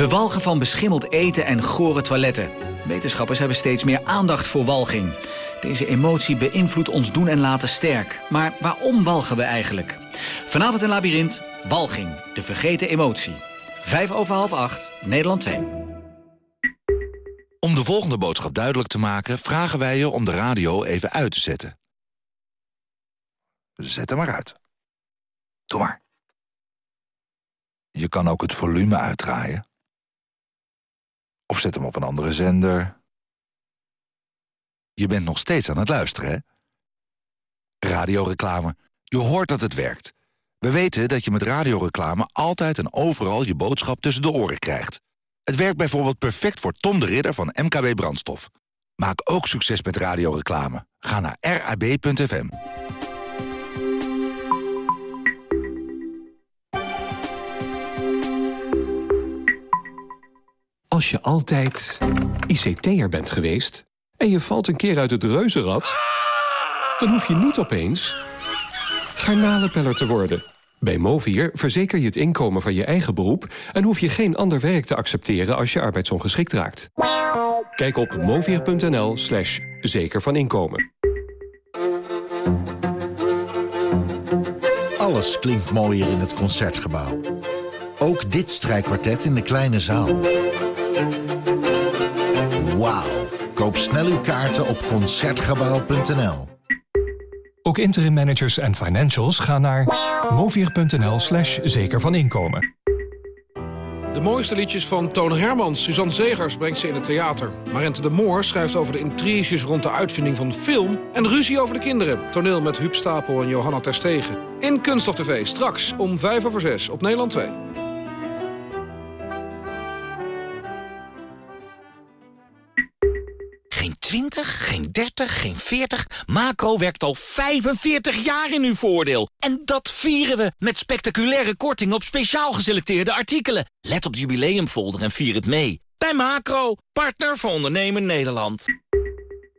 Speaker 29: We walgen van beschimmeld eten en gore toiletten. Wetenschappers hebben steeds meer aandacht voor walging. Deze emotie beïnvloedt ons doen en laten sterk. Maar waarom walgen we eigenlijk? Vanavond in Labyrinth, walging, de vergeten emotie. Vijf over half acht, Nederland 2.
Speaker 30: Om de volgende boodschap duidelijk te maken... vragen wij je om de radio even uit te zetten. Zet hem maar uit. Doe maar. Je kan ook het volume uitdraaien. Of zet hem op een andere zender. Je bent nog steeds aan het luisteren, hè? Radioreclame. Je hoort dat het werkt. We weten dat je met radioreclame altijd en overal je boodschap tussen de oren krijgt. Het werkt bijvoorbeeld perfect voor Tom de Ridder van MKB Brandstof. Maak ook succes met radioreclame. Ga naar rab.fm.
Speaker 31: Als je altijd ICT'er bent geweest en je valt een keer uit het reuzenrad... dan hoef je niet opeens garnalenpeller te worden. Bij Movier verzeker je het inkomen van je eigen beroep... en hoef je geen ander werk te accepteren als je arbeidsongeschikt raakt. Kijk op movier.nl slash zeker van inkomen.
Speaker 24: Alles klinkt mooier in het Concertgebouw. Ook dit strijkkwartet in de kleine zaal. Wauw. Koop snel uw kaarten op Concertgebouw.nl.
Speaker 31: Ook interim managers en financials gaan naar movier.nl slash zeker van inkomen.
Speaker 32: De mooiste liedjes van Toon Hermans. Suzanne Zegers brengt ze in het theater. Marente de Moor schrijft over de intriges rond de uitvinding van film... en ruzie over de kinderen. Toneel met Huub Stapel en Johanna Terstegen. In Kunststof TV, straks om 5 over 6 op Nederland 2.
Speaker 33: 20, geen 30, geen 40. Macro werkt al 45 jaar in uw voordeel. En dat vieren we met spectaculaire korting op speciaal geselecteerde artikelen. Let op de jubileumfolder en vier het mee. Bij Macro, partner voor ondernemen Nederland.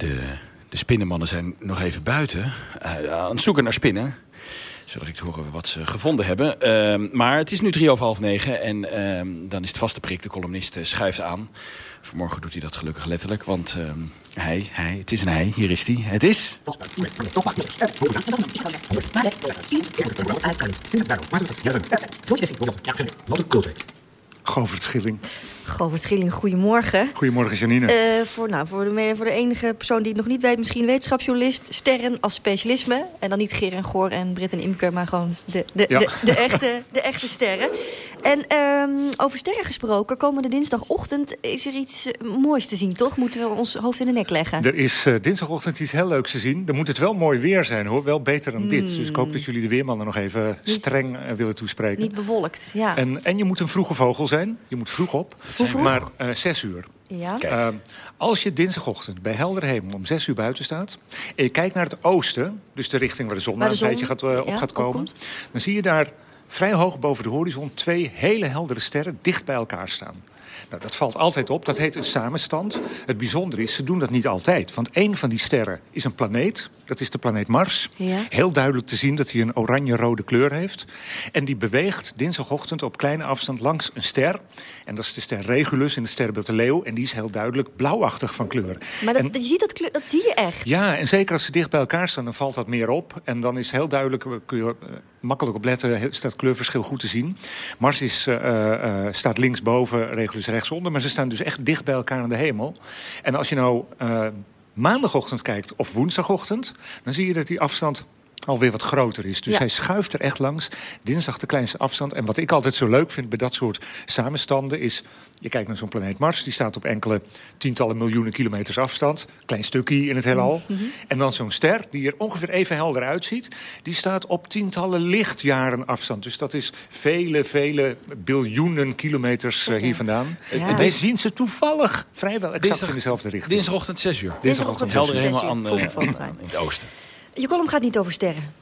Speaker 11: De, de spinnenmannen zijn nog even buiten. Uh, aan het zoeken naar spinnen. Zullen ik horen wat ze gevonden hebben. Uh, maar het is nu drie over half negen. En uh, dan is het vaste prik. De columnist uh, schuift aan. Vanmorgen doet hij dat gelukkig letterlijk. Want ehm, hij, hij, het is een hij. Hier is hij. Het is...
Speaker 34: Govert Schilling.
Speaker 14: Govert Schilling, goedemorgen.
Speaker 34: Goedemorgen, Janine.
Speaker 14: Uh, voor, nou, voor, de, voor de enige persoon die het nog niet weet... misschien wetenschapsjournalist, sterren als specialisme. En dan niet Geer en Goor en Brit en Imker... maar gewoon de, de, ja. de, de, echte, de echte sterren. En um, over sterren gesproken, komende dinsdagochtend... is er iets moois te zien, toch? Moeten we ons hoofd in de nek leggen?
Speaker 34: Er is uh, dinsdagochtend iets heel leuks te zien. Dan moet het wel mooi weer zijn, hoor. Wel beter dan mm. dit. Dus ik hoop dat jullie de weermannen nog even niet, streng uh, willen toespreken.
Speaker 14: Niet bewolkt, ja.
Speaker 34: En, en je moet een vroege vogel zijn. Je moet vroeg op. Maar uh, zes uur.
Speaker 14: Ja.
Speaker 34: Uh, als je dinsdagochtend bij helder hemel om zes uur buiten staat... en je kijkt naar het oosten, dus de richting waar de zon na een tijdje gaat, uh, op gaat komen... Opkomt. dan zie je daar vrij hoog boven de horizon twee hele heldere sterren dicht bij elkaar staan. Nou, dat valt altijd op. Dat heet een samenstand. Het bijzondere is, ze doen dat niet altijd. Want één van die sterren is een planeet. Dat is de planeet Mars.
Speaker 14: Ja.
Speaker 34: Heel duidelijk te zien dat hij een oranje-rode kleur heeft. En die beweegt dinsdagochtend op kleine afstand langs een ster. En dat is de ster Regulus in het sterrenbeeld de Leeuw. En die is heel duidelijk blauwachtig van kleur.
Speaker 14: Maar dat,
Speaker 34: En-
Speaker 14: je ziet dat, kleur, dat zie je echt.
Speaker 34: ja, en zeker als ze dicht bij elkaar staan, dan valt dat meer op. En dan is heel duidelijk, kun je eh, makkelijk op letten, is dat kleurverschil goed te zien. Mars is, eh, eh, staat linksboven, Regulus rechtsonder. Maar ze staan dus echt dicht bij elkaar in de hemel. En als je nou eh, maandagochtend kijkt of woensdagochtend... dan zie je dat die afstand alweer wat groter is. Dus
Speaker 14: Ja.
Speaker 34: hij schuift er echt langs. Dinsdag de kleinste afstand. En wat ik altijd zo leuk vind bij dat soort samenstanden is... je kijkt naar zo'n planeet Mars, die staat op enkele tientallen miljoenen kilometers afstand. Klein stukje in het heelal.
Speaker 14: Mhm.
Speaker 34: En dan zo'n ster, die er ongeveer even helder uitziet... die staat op tientallen lichtjaren afstand. Dus dat is vele, vele biljoenen kilometers eh, hier vandaan.
Speaker 11: Ja.
Speaker 34: En wij zien ze toevallig vrijwel exact
Speaker 11: Dinsdag-
Speaker 34: in dezelfde richting.
Speaker 11: Dinsdagochtend 6 uur.
Speaker 34: Dinsdagochtend uur.
Speaker 11: helemaal aan, eh, aan- in het oosten.
Speaker 14: Je column gaat niet over sterren.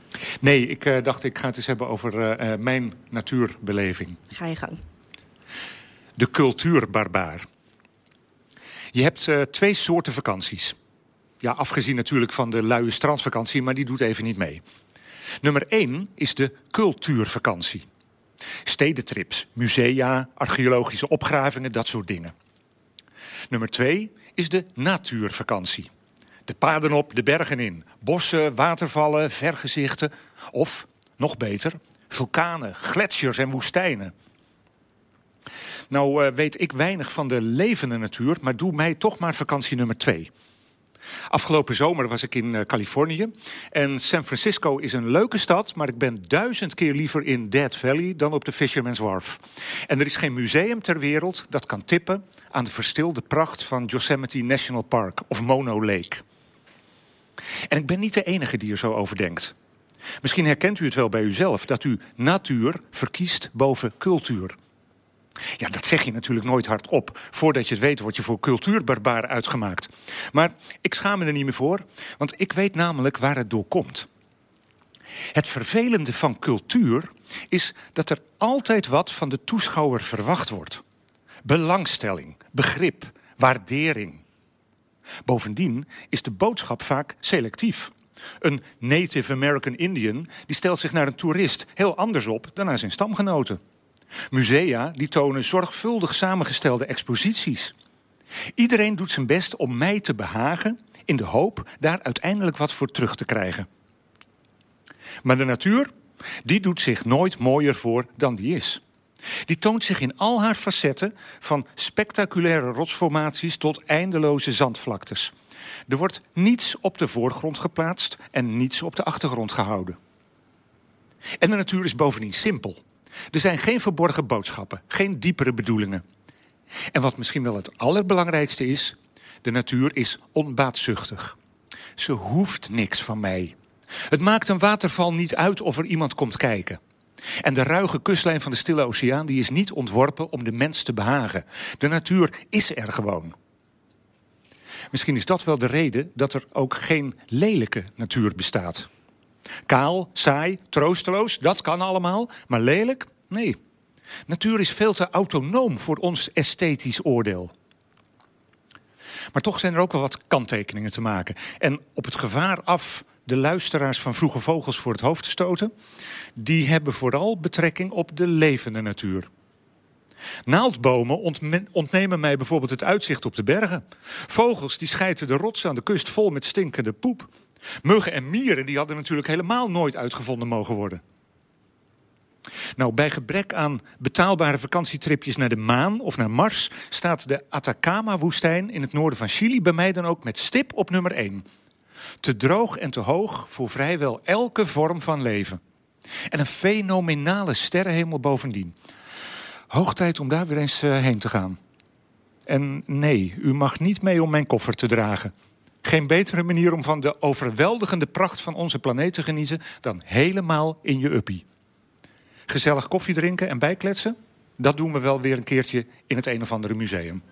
Speaker 34: Nee, ik eh, dacht ik ga het eens hebben over eh, eh, mijn natuurbeleving.
Speaker 14: Ga je gang.
Speaker 34: De cultuurbarbaar. Je hebt twee soorten vakanties. Ja, afgezien natuurlijk van de luie strandvakantie, maar die doet even niet mee. Nummer één is de cultuurvakantie. Stedentrips, musea, archeologische opgravingen, dat soort dingen. Nummer twee is de natuurvakantie. De paden op, de bergen in. Bossen, watervallen, vergezichten. Of, nog beter, vulkanen, gletsjers en woestijnen. Nou eh, weet ik weinig van de levende natuur, maar doe mij toch maar vakantie nummer twee. Afgelopen zomer was ik in eh, Californië. En San Francisco is een leuke stad, maar ik ben duizend keer liever in Death Valley dan op de Fisherman's Wharf. En er is geen museum ter wereld dat kan tippen aan de verstilde pracht van Yosemite National Park of Mono Lake. En ik ben niet de enige die er zo over denkt. Misschien herkent u het wel bij uzelf dat u natuur verkiest boven cultuur. Ja, dat zeg je natuurlijk nooit hardop. Voordat je het weet, word je voor cultuurbarbaar uitgemaakt. Maar ik schaam me er niet meer voor, want ik weet namelijk waar het door komt. Het vervelende van cultuur is dat er altijd wat van de toeschouwer verwacht wordt. Belangstelling, begrip, waardering. Bovendien is de boodschap vaak selectief. Een Native American Indian die stelt zich naar een toerist heel anders op dan naar zijn stamgenoten. Musea die tonen zorgvuldig samengestelde exposities. Iedereen doet zijn best om mij te behagen in de hoop daar uiteindelijk wat voor terug te krijgen. Maar de natuur, die doet zich nooit mooier voor dan die is. Die toont zich in al haar facetten, van spectaculaire rotsformaties tot eindeloze zandvlaktes. Er wordt niets op de voorgrond geplaatst en niets op de achtergrond gehouden. En de natuur is bovendien simpel. Er zijn geen verborgen boodschappen, geen diepere bedoelingen. En wat misschien wel het allerbelangrijkste is, de natuur is onbaatzuchtig. Ze hoeft niks van mij. Het maakt een waterval niet uit of er iemand komt kijken. En de ruige kustlijn van de Stille Oceaan die is niet ontworpen om de mens te behagen. De natuur is er gewoon. Misschien is dat wel de reden dat er ook geen lelijke natuur bestaat. Kaal, saai, troosteloos, dat kan allemaal. Maar lelijk? Nee. Natuur is veel te autonoom voor ons esthetisch oordeel. Maar toch zijn er ook wel wat kanttekeningen te maken. En op het gevaar af de luisteraars van Vroege Vogels voor het hoofd te stoten... die hebben vooral betrekking op de levende natuur. Naaldbomen ontnemen mij bijvoorbeeld het uitzicht op de bergen. Vogels die schijten de rotsen aan de kust vol met stinkende poep. Muggen en mieren die hadden natuurlijk helemaal nooit uitgevonden mogen worden. Nou, bij gebrek aan betaalbare vakantietripjes naar de maan of naar Mars... staat de Atacama-woestijn in het noorden van Chili bij mij dan ook met stip op nummer 1. Te droog en te hoog voor vrijwel elke vorm van leven. En een fenomenale sterrenhemel bovendien. Hoog tijd om daar weer eens eh, heen te gaan. En nee, u mag niet mee om mijn koffer te dragen. Geen betere manier om van de overweldigende pracht van onze planeet te genieten dan helemaal in je uppie. Gezellig koffie drinken en bijkletsen? Dat doen we wel weer een keertje in het een of andere museum.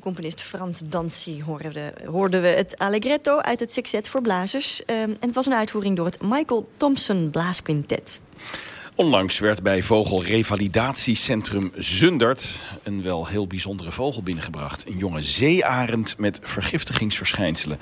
Speaker 14: Componist Frans Dancy hoorden we, hoorden we het Allegretto uit het Sextet voor Blazers. Um, en het was een uitvoering door het Michael Thompson Blaasquintet.
Speaker 11: Onlangs werd bij vogelrevalidatiecentrum Zundert... een wel heel bijzondere vogel binnengebracht. Een jonge zeearend met vergiftigingsverschijnselen.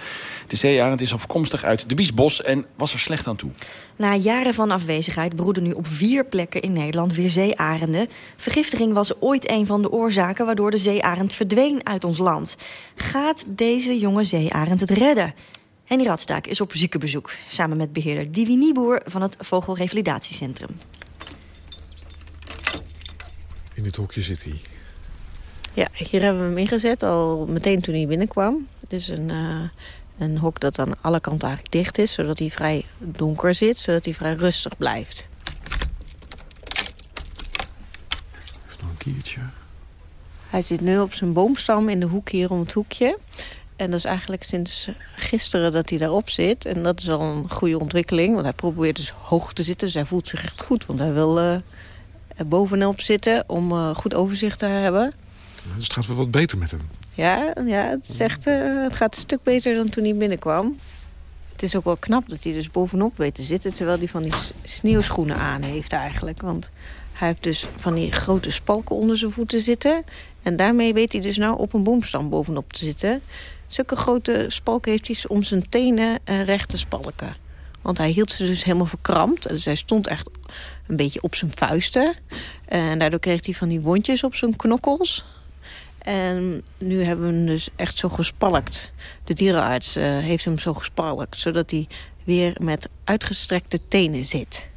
Speaker 11: De zeearend is afkomstig uit de Biesbos en was er slecht aan toe.
Speaker 14: Na jaren van afwezigheid broeden nu op vier plekken in Nederland weer zeearenden. Vergiftiging was ooit een van de oorzaken waardoor de zeearend verdween uit ons land. Gaat deze jonge zeearend het redden? Henny Radstaak is op ziekenbezoek... samen met beheerder Divi Nieboer van het Vogelrevalidatiecentrum.
Speaker 35: In dit hokje zit hij.
Speaker 36: Ja, hier hebben we hem ingezet al meteen toen hij binnenkwam. Dus een, uh, een hok dat aan alle kanten eigenlijk dicht is... zodat hij vrij donker zit, zodat hij vrij rustig blijft.
Speaker 35: Even nog een kiertje.
Speaker 36: Hij zit nu op zijn boomstam in de hoek hier om het hoekje. En dat is eigenlijk sinds gisteren dat hij daarop zit. En dat is al een goede ontwikkeling. Want hij probeert dus hoog te zitten. Dus hij voelt zich echt goed. Want hij wil uh, bovenop zitten om uh, goed overzicht te hebben.
Speaker 35: Dus het gaat wel wat beter met hem.
Speaker 36: Ja, ja het, is echt, uh, het gaat een stuk beter dan toen hij binnenkwam. Het is ook wel knap dat hij dus bovenop weet te zitten... terwijl hij van die sneeuwschoenen aan heeft eigenlijk. Want hij heeft dus van die grote spalken onder zijn voeten zitten. En daarmee weet hij dus nou op een boomstam bovenop te zitten. Zulke grote spalken heeft hij om zijn tenen uh, recht te spalken. Want hij hield ze dus helemaal verkrampt. Dus hij stond echt een beetje op zijn vuisten. En daardoor kreeg hij van die wondjes op zijn knokkels. En nu hebben we hem dus echt zo gespalkt. De dierenarts uh, heeft hem zo gespalkt. Zodat hij weer met uitgestrekte tenen zit.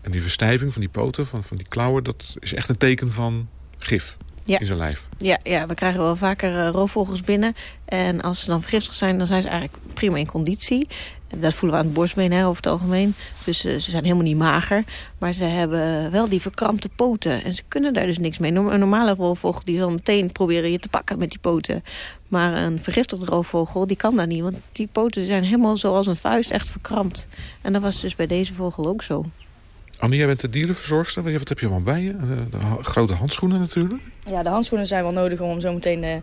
Speaker 35: En die verstijving van die poten, van, van die klauwen... dat is echt een teken van gif
Speaker 36: ja.
Speaker 35: in zijn lijf.
Speaker 36: Ja, ja, we krijgen wel vaker uh, roofvogels binnen. En als ze dan vergiftigd zijn, dan zijn ze eigenlijk prima in conditie. Dat voelen we aan het borstbeen hè, over het algemeen. Dus uh, ze zijn helemaal niet mager. Maar ze hebben wel die verkrampte poten. En ze kunnen daar dus niks mee. Een normale roofvogel die zal meteen proberen je te pakken met die poten. Maar een vergiftigde roofvogel, die kan dat niet. Want die poten zijn helemaal zoals een vuist echt verkrampt. En dat was dus bij deze vogel ook zo.
Speaker 35: Annie, jij bent de dierenverzorgster. Wat heb je allemaal bij je? De, de grote handschoenen natuurlijk.
Speaker 37: Ja, de handschoenen zijn wel nodig om hem zo meteen uh,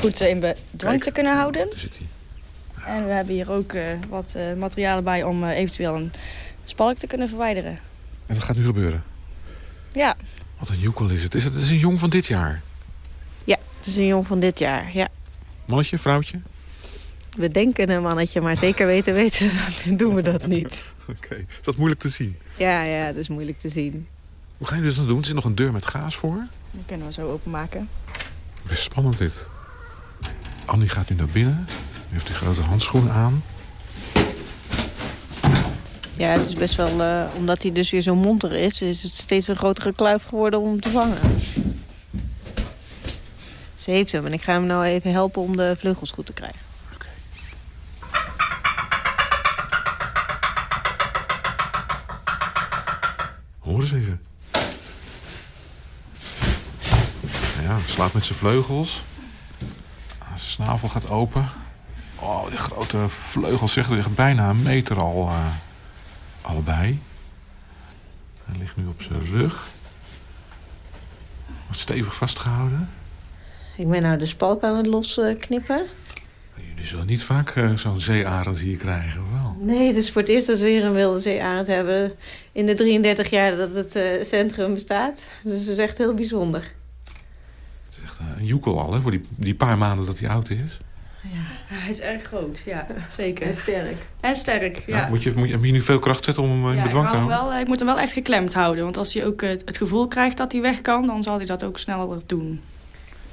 Speaker 37: goed in bedwang te kunnen houden.
Speaker 35: Daar zit hij.
Speaker 37: En we hebben hier ook uh, wat uh, materialen bij om eventueel een spalk te kunnen verwijderen.
Speaker 35: En dat gaat nu gebeuren?
Speaker 37: Ja.
Speaker 35: Wat een joekel is het. Is het is een jong van dit jaar?
Speaker 36: Ja, het is een jong van dit jaar, ja.
Speaker 35: Mannetje, vrouwtje?
Speaker 36: We denken een mannetje, maar zeker weten, weten dat, doen we dat niet.
Speaker 35: Oké. Okay. Is dat moeilijk te zien?
Speaker 37: Ja, ja, dat is moeilijk te zien.
Speaker 35: Hoe ga je dit dan doen? Er zit nog een deur met gaas voor?
Speaker 37: Die kunnen we zo openmaken.
Speaker 35: Best spannend dit. Annie gaat nu naar binnen. Heeft die grote handschoenen aan.
Speaker 36: Ja, het is best wel... Uh, omdat hij dus weer zo monter is... is het steeds een grotere kluif geworden om hem te vangen. Ze heeft hem en ik ga hem nou even helpen om de vleugels goed te krijgen.
Speaker 35: Hoor eens even. Ja, slaat met zijn vleugels. Zijn snavel gaat open. Oh, die grote vleugels zeggen liggen bijna een meter al. Uh, allebei. Hij ligt nu op zijn rug. Wordt stevig vastgehouden.
Speaker 36: Ik ben nou de spalk aan het losknippen.
Speaker 35: Jullie zullen niet vaak uh, zo'n zeearend hier krijgen, of wel?
Speaker 36: Nee, het is voor het eerst dat we hier een wilde zeearend hebben... in de 33 jaar dat het uh, centrum bestaat. Dus het is echt heel bijzonder.
Speaker 35: Het is echt een joekel al, hè, voor die, die paar maanden dat hij oud is.
Speaker 37: Ja. Hij is erg groot, ja, zeker.
Speaker 36: En sterk.
Speaker 37: En sterk, ja.
Speaker 35: ja moet, je, moet je, moet je nu veel kracht zetten om hem in
Speaker 37: ja,
Speaker 35: bedwang te
Speaker 37: houden?
Speaker 35: Wel,
Speaker 37: ik moet hem wel echt geklemd houden. Want als hij ook het, het gevoel krijgt dat hij weg kan... dan zal hij dat ook sneller doen.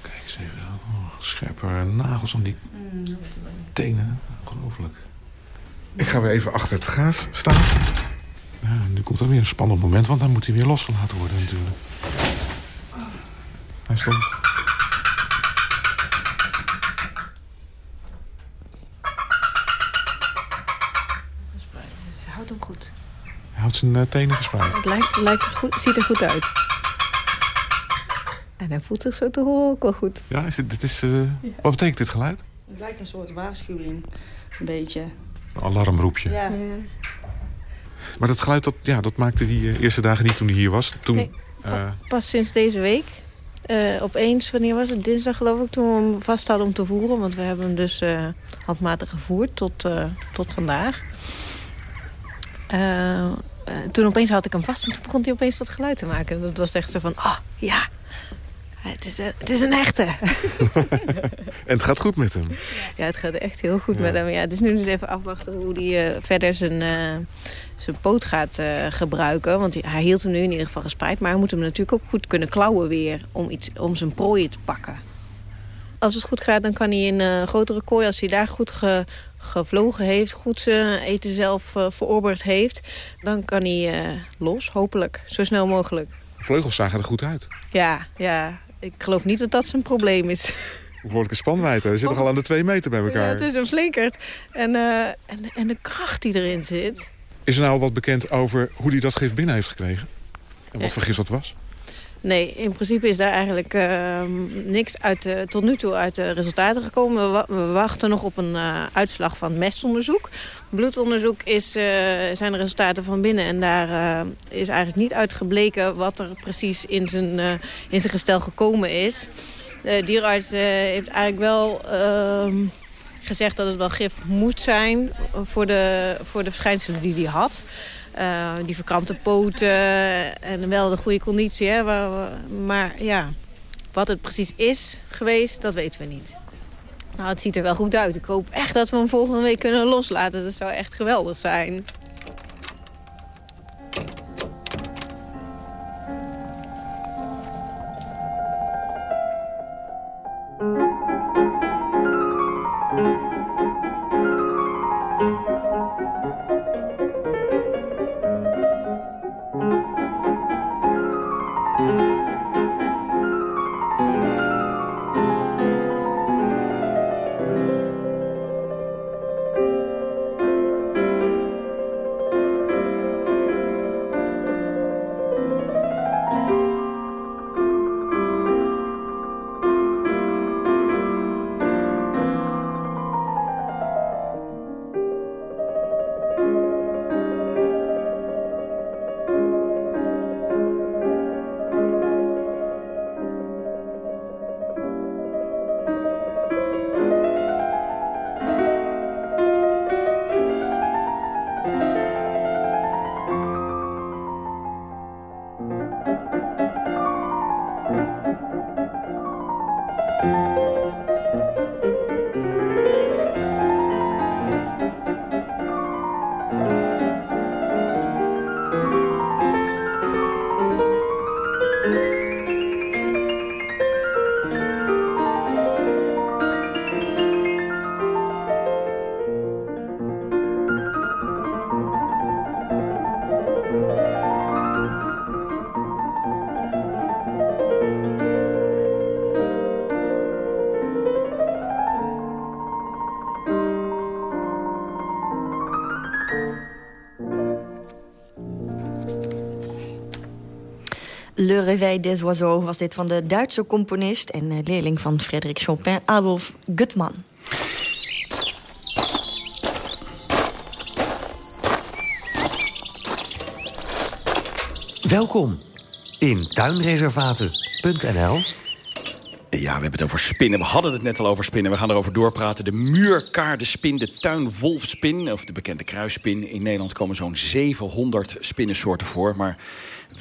Speaker 35: Kijk eens even. Oh, scherpe nagels aan die mm, tenen. Ongelooflijk. Ik ga weer even achter het gaas staan. Ja, nu komt er weer een spannend moment, want dan moet hij weer losgelaten worden natuurlijk. Hij stond. Zijn uh, tenen gespreid.
Speaker 36: Het lijkt, lijkt er goed, ziet er goed uit. En hij voelt zich zo te horen ook wel goed.
Speaker 35: Ja, is dit, dit is, uh, ja. wat betekent dit geluid?
Speaker 37: Het lijkt een soort waarschuwing, een beetje.
Speaker 35: Een alarmroepje.
Speaker 37: Ja. ja.
Speaker 35: Maar dat geluid, dat, ja, dat maakte die uh, eerste dagen niet toen hij hier was. Toen,
Speaker 36: nee, uh, pas sinds deze week. Eh, opeens, wanneer was het? Dinsdag geloof ik, toen we hem vast hadden om te voeren. Want we hebben hem dus uh, handmatig gevoerd tot, uh, tot vandaag. Toen opeens had ik hem vast en toen begon hij opeens dat geluid te maken. Dat was echt zo van, oh ja, het is, een, het is een echte.
Speaker 35: en het gaat goed met hem?
Speaker 36: Ja, het gaat echt heel goed ja. met hem. Ja, dus nu dus even afwachten hoe hij uh, verder zijn, uh, zijn poot gaat uh, gebruiken. Want hij hield hem nu in ieder geval gespreid. Maar hij moet hem natuurlijk ook goed kunnen klauwen weer om, iets, om zijn prooien te pakken. Als het goed gaat, dan kan hij in een grotere kooi... als hij daar goed ge, gevlogen heeft, goed zijn eten zelf verorberd heeft... dan kan hij los, hopelijk, zo snel mogelijk.
Speaker 35: Vleugels zagen er goed uit.
Speaker 36: Ja, ja ik geloof niet dat dat zijn probleem is.
Speaker 35: Behoorlijke spanwijdte. Hij zit toch al aan de twee meter bij elkaar. Ja,
Speaker 36: het is een flinkert. En, uh, en, en de kracht die erin zit.
Speaker 35: Is er nou wat bekend over hoe hij dat gif binnen heeft gekregen? En wat ja. voor gif dat was?
Speaker 36: Nee, in principe is daar eigenlijk uh, niks uit, tot nu toe uit de resultaten gekomen. We, wachten nog op een uh, uitslag van mestonderzoek. Bloedonderzoek is, zijn de resultaten van binnen. En daar is eigenlijk niet uitgebleken wat er precies in zijn, in zijn gestel gekomen is. De dierenarts heeft eigenlijk wel ehm, gezegd dat het wel gif moest zijn voor de, voor de verschijnselen die hij had. Uh, die verkrampte poten en wel de goede conditie. Hè, maar ja, wat het precies is geweest, dat weten we niet. Nou, het ziet er wel goed uit. Ik hoop echt dat we hem volgende week kunnen loslaten. Dat zou echt geweldig zijn. Réveil des Oiseaux was dit van de Duitse componist... en leerling van Frederik Chopin, Adolf Gutmann.
Speaker 38: Welkom in tuinreservaten.nl.
Speaker 11: Ja, we hebben het over spinnen. We hadden het net al over spinnen. We gaan erover doorpraten. De muurkaardenspin, de tuinwolfspin, of de bekende kruisspin. In Nederland komen zo'n 700 spinnensoorten voor. Maar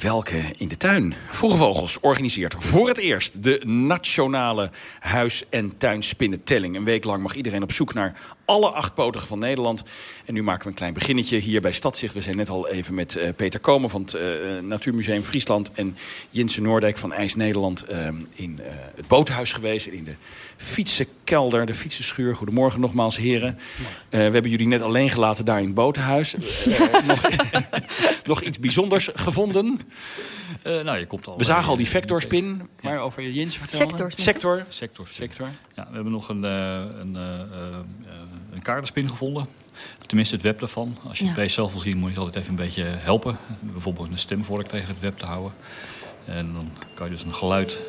Speaker 11: welke in de tuin. Vroege Vogels organiseert voor het eerst de nationale huis- en tuinspinnentelling. Een week lang mag iedereen op zoek naar alle achtpotigen van Nederland. En nu maken we een klein beginnetje hier bij Stadzicht. We zijn net al even met uh, Peter Komen van het uh, Natuurmuseum Friesland... en Jinse Noordijk van IJs Nederland uh, in het boothuis geweest... en in de fietsenkelder, de fietsenschuur. Goedemorgen nogmaals, heren. we hebben jullie net alleen gelaten daar in het boothuis. nog, nog, iets bijzonders gevonden?
Speaker 13: nou, je komt al
Speaker 11: we zagen al die vectorspin, waarover je Jins vertelde.
Speaker 14: Sector.
Speaker 11: Sector.
Speaker 13: Sector. Sector. Ja, we hebben nog een, een, een kaartenspin gevonden. Tenminste, het web daarvan. Als je ja. het beest zelf wil zien, moet je altijd even een beetje helpen. Bijvoorbeeld een stemvork tegen het web te houden. En dan kan je dus een geluid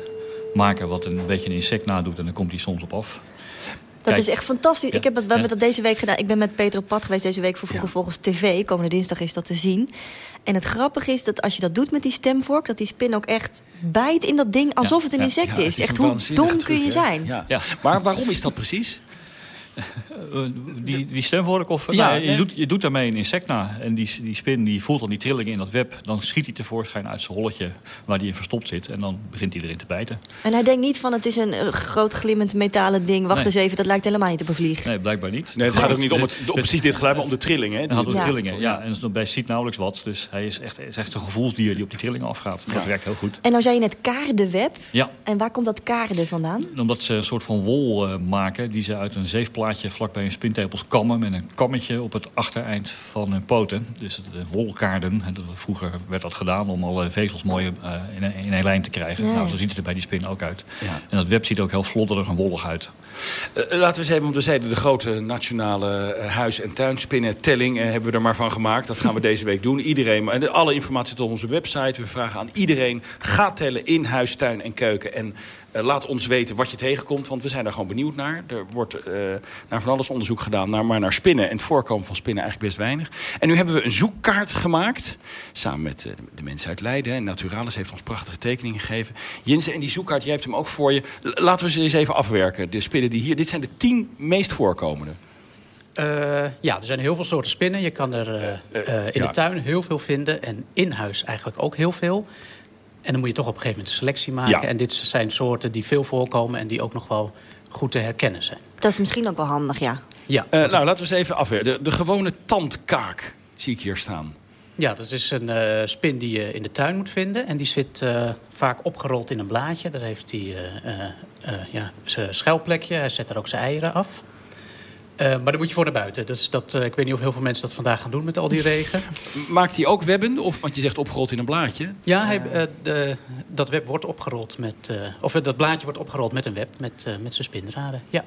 Speaker 13: maken wat een beetje een insect nadoet. En dan komt hij soms op af.
Speaker 14: Dat
Speaker 13: Kijk,
Speaker 14: is echt fantastisch.
Speaker 13: Ja,
Speaker 14: Ik heb het wel
Speaker 13: ja.
Speaker 14: met dat deze week gedaan. Ik ben met Peter op pad geweest deze week voor Vroeger Volgens TV. Komende dinsdag is dat te zien. En het grappige is dat als je dat doet met die stemvork... dat die spin ook echt bijt in dat ding alsof het een insect is. Echt, hoe dom kun je zijn?
Speaker 11: Ja. Maar waarom is dat precies?
Speaker 13: Eh, die, die stemvork of...
Speaker 11: Ja,
Speaker 13: nee, je,
Speaker 11: nee.
Speaker 13: doet, je doet daarmee een insect na. En die, die spin die voelt dan die trillingen in dat web. Dan schiet hij tevoorschijn uit zijn holletje waar die in verstopt zit. En dan begint hij erin te bijten.
Speaker 14: En hij denkt niet van het is een eh, groot glimmend metalen ding. Wacht
Speaker 13: Nee.
Speaker 14: eens even, dat lijkt helemaal niet op een vlieg.
Speaker 13: Nee, blijkbaar niet.
Speaker 11: Nee, het gaat ook niet om, het, om precies dit geluid, maar om de trillingen. Hè?
Speaker 13: Hij had de trillingen, ja. En dus bij ziet nauwelijks wat. Dus hij is echt, is echt een gevoelsdier die op die trillingen afgaat. Dat werkt heel goed.
Speaker 14: En nou zei je net kaardeweb.
Speaker 13: Ja.
Speaker 14: En waar komt dat kaarde vandaan?
Speaker 13: Omdat ze een soort van wol eh, maken die ze uit een zeefplaatje vlakbij hun spintepels kammen met een kammetje op het achtereind van hun poten. Dus de wolkaarden. En dat- Vroeger werd dat gedaan om alle vezels mooi eh, in, een, in een lijn te krijgen.
Speaker 11: Ja.
Speaker 13: Nou, zo ziet het er bij die spin ook uit.
Speaker 11: Ja.
Speaker 13: En dat web ziet er ook heel vlodderig en wollig uit.
Speaker 11: Eh, laten we eens even, want we zeiden de grote nationale eh, huis- en tuinspinnentelling eh, hebben we er maar van gemaakt. Dat gaan we deze week doen. Iedereen, en de- alle informatie tot onze website. We vragen aan iedereen, ga tellen in huis, tuin en keuken. En eh, laat ons weten wat je tegenkomt, want we zijn daar gewoon benieuwd naar. Er wordt eh, naar van alles onderzoek gedaan, naar, maar naar spinnen en het voorkomen van spinnen eigenlijk best weinig. En nu hebben we een zoekkaart gemaakt, samen met eh, de mensen uit Leiden. En Naturalis heeft ons prachtige tekeningen gegeven. Jensen, en die zoekkaart, jij hebt hem ook voor je. Laten we ze eens even afwerken. De spinnen die hier, dit zijn de tien meest voorkomende.
Speaker 12: Eh, ja, er zijn heel veel soorten spinnen. Je kan er eh, eh, in
Speaker 11: ja.
Speaker 12: de tuin heel veel vinden en in huis eigenlijk ook heel veel. En dan moet je toch op een gegeven moment een selectie maken.
Speaker 11: Ja.
Speaker 12: En dit zijn soorten die veel voorkomen en die ook nog wel goed te herkennen zijn.
Speaker 14: Dat is misschien ook wel handig, ja.
Speaker 12: Ja,
Speaker 11: Eh, nou, laten we eens even afwerken. De, de gewone tandkaak zie ik hier staan.
Speaker 12: ja dat is een eh, spin die je in de tuin moet vinden. En die zit eh, vaak opgerold in een blaadje. Daar heeft hij eh, eh, eh, ja, zijn schuilplekje. Hij zet er ook zijn eieren af. Eh, maar dan moet je voor naar buiten. Dus dat, eh, ik weet niet of heel veel mensen dat vandaag gaan doen met al die regen.
Speaker 11: Maakt hij ook webben? Of, want je zegt opgerold in een blaadje.
Speaker 12: Ja, hij, eh, de, dat web wordt opgerold met... eh, of dat blaadje wordt opgerold met een web, met, eh, met zijn spindraden. Ja.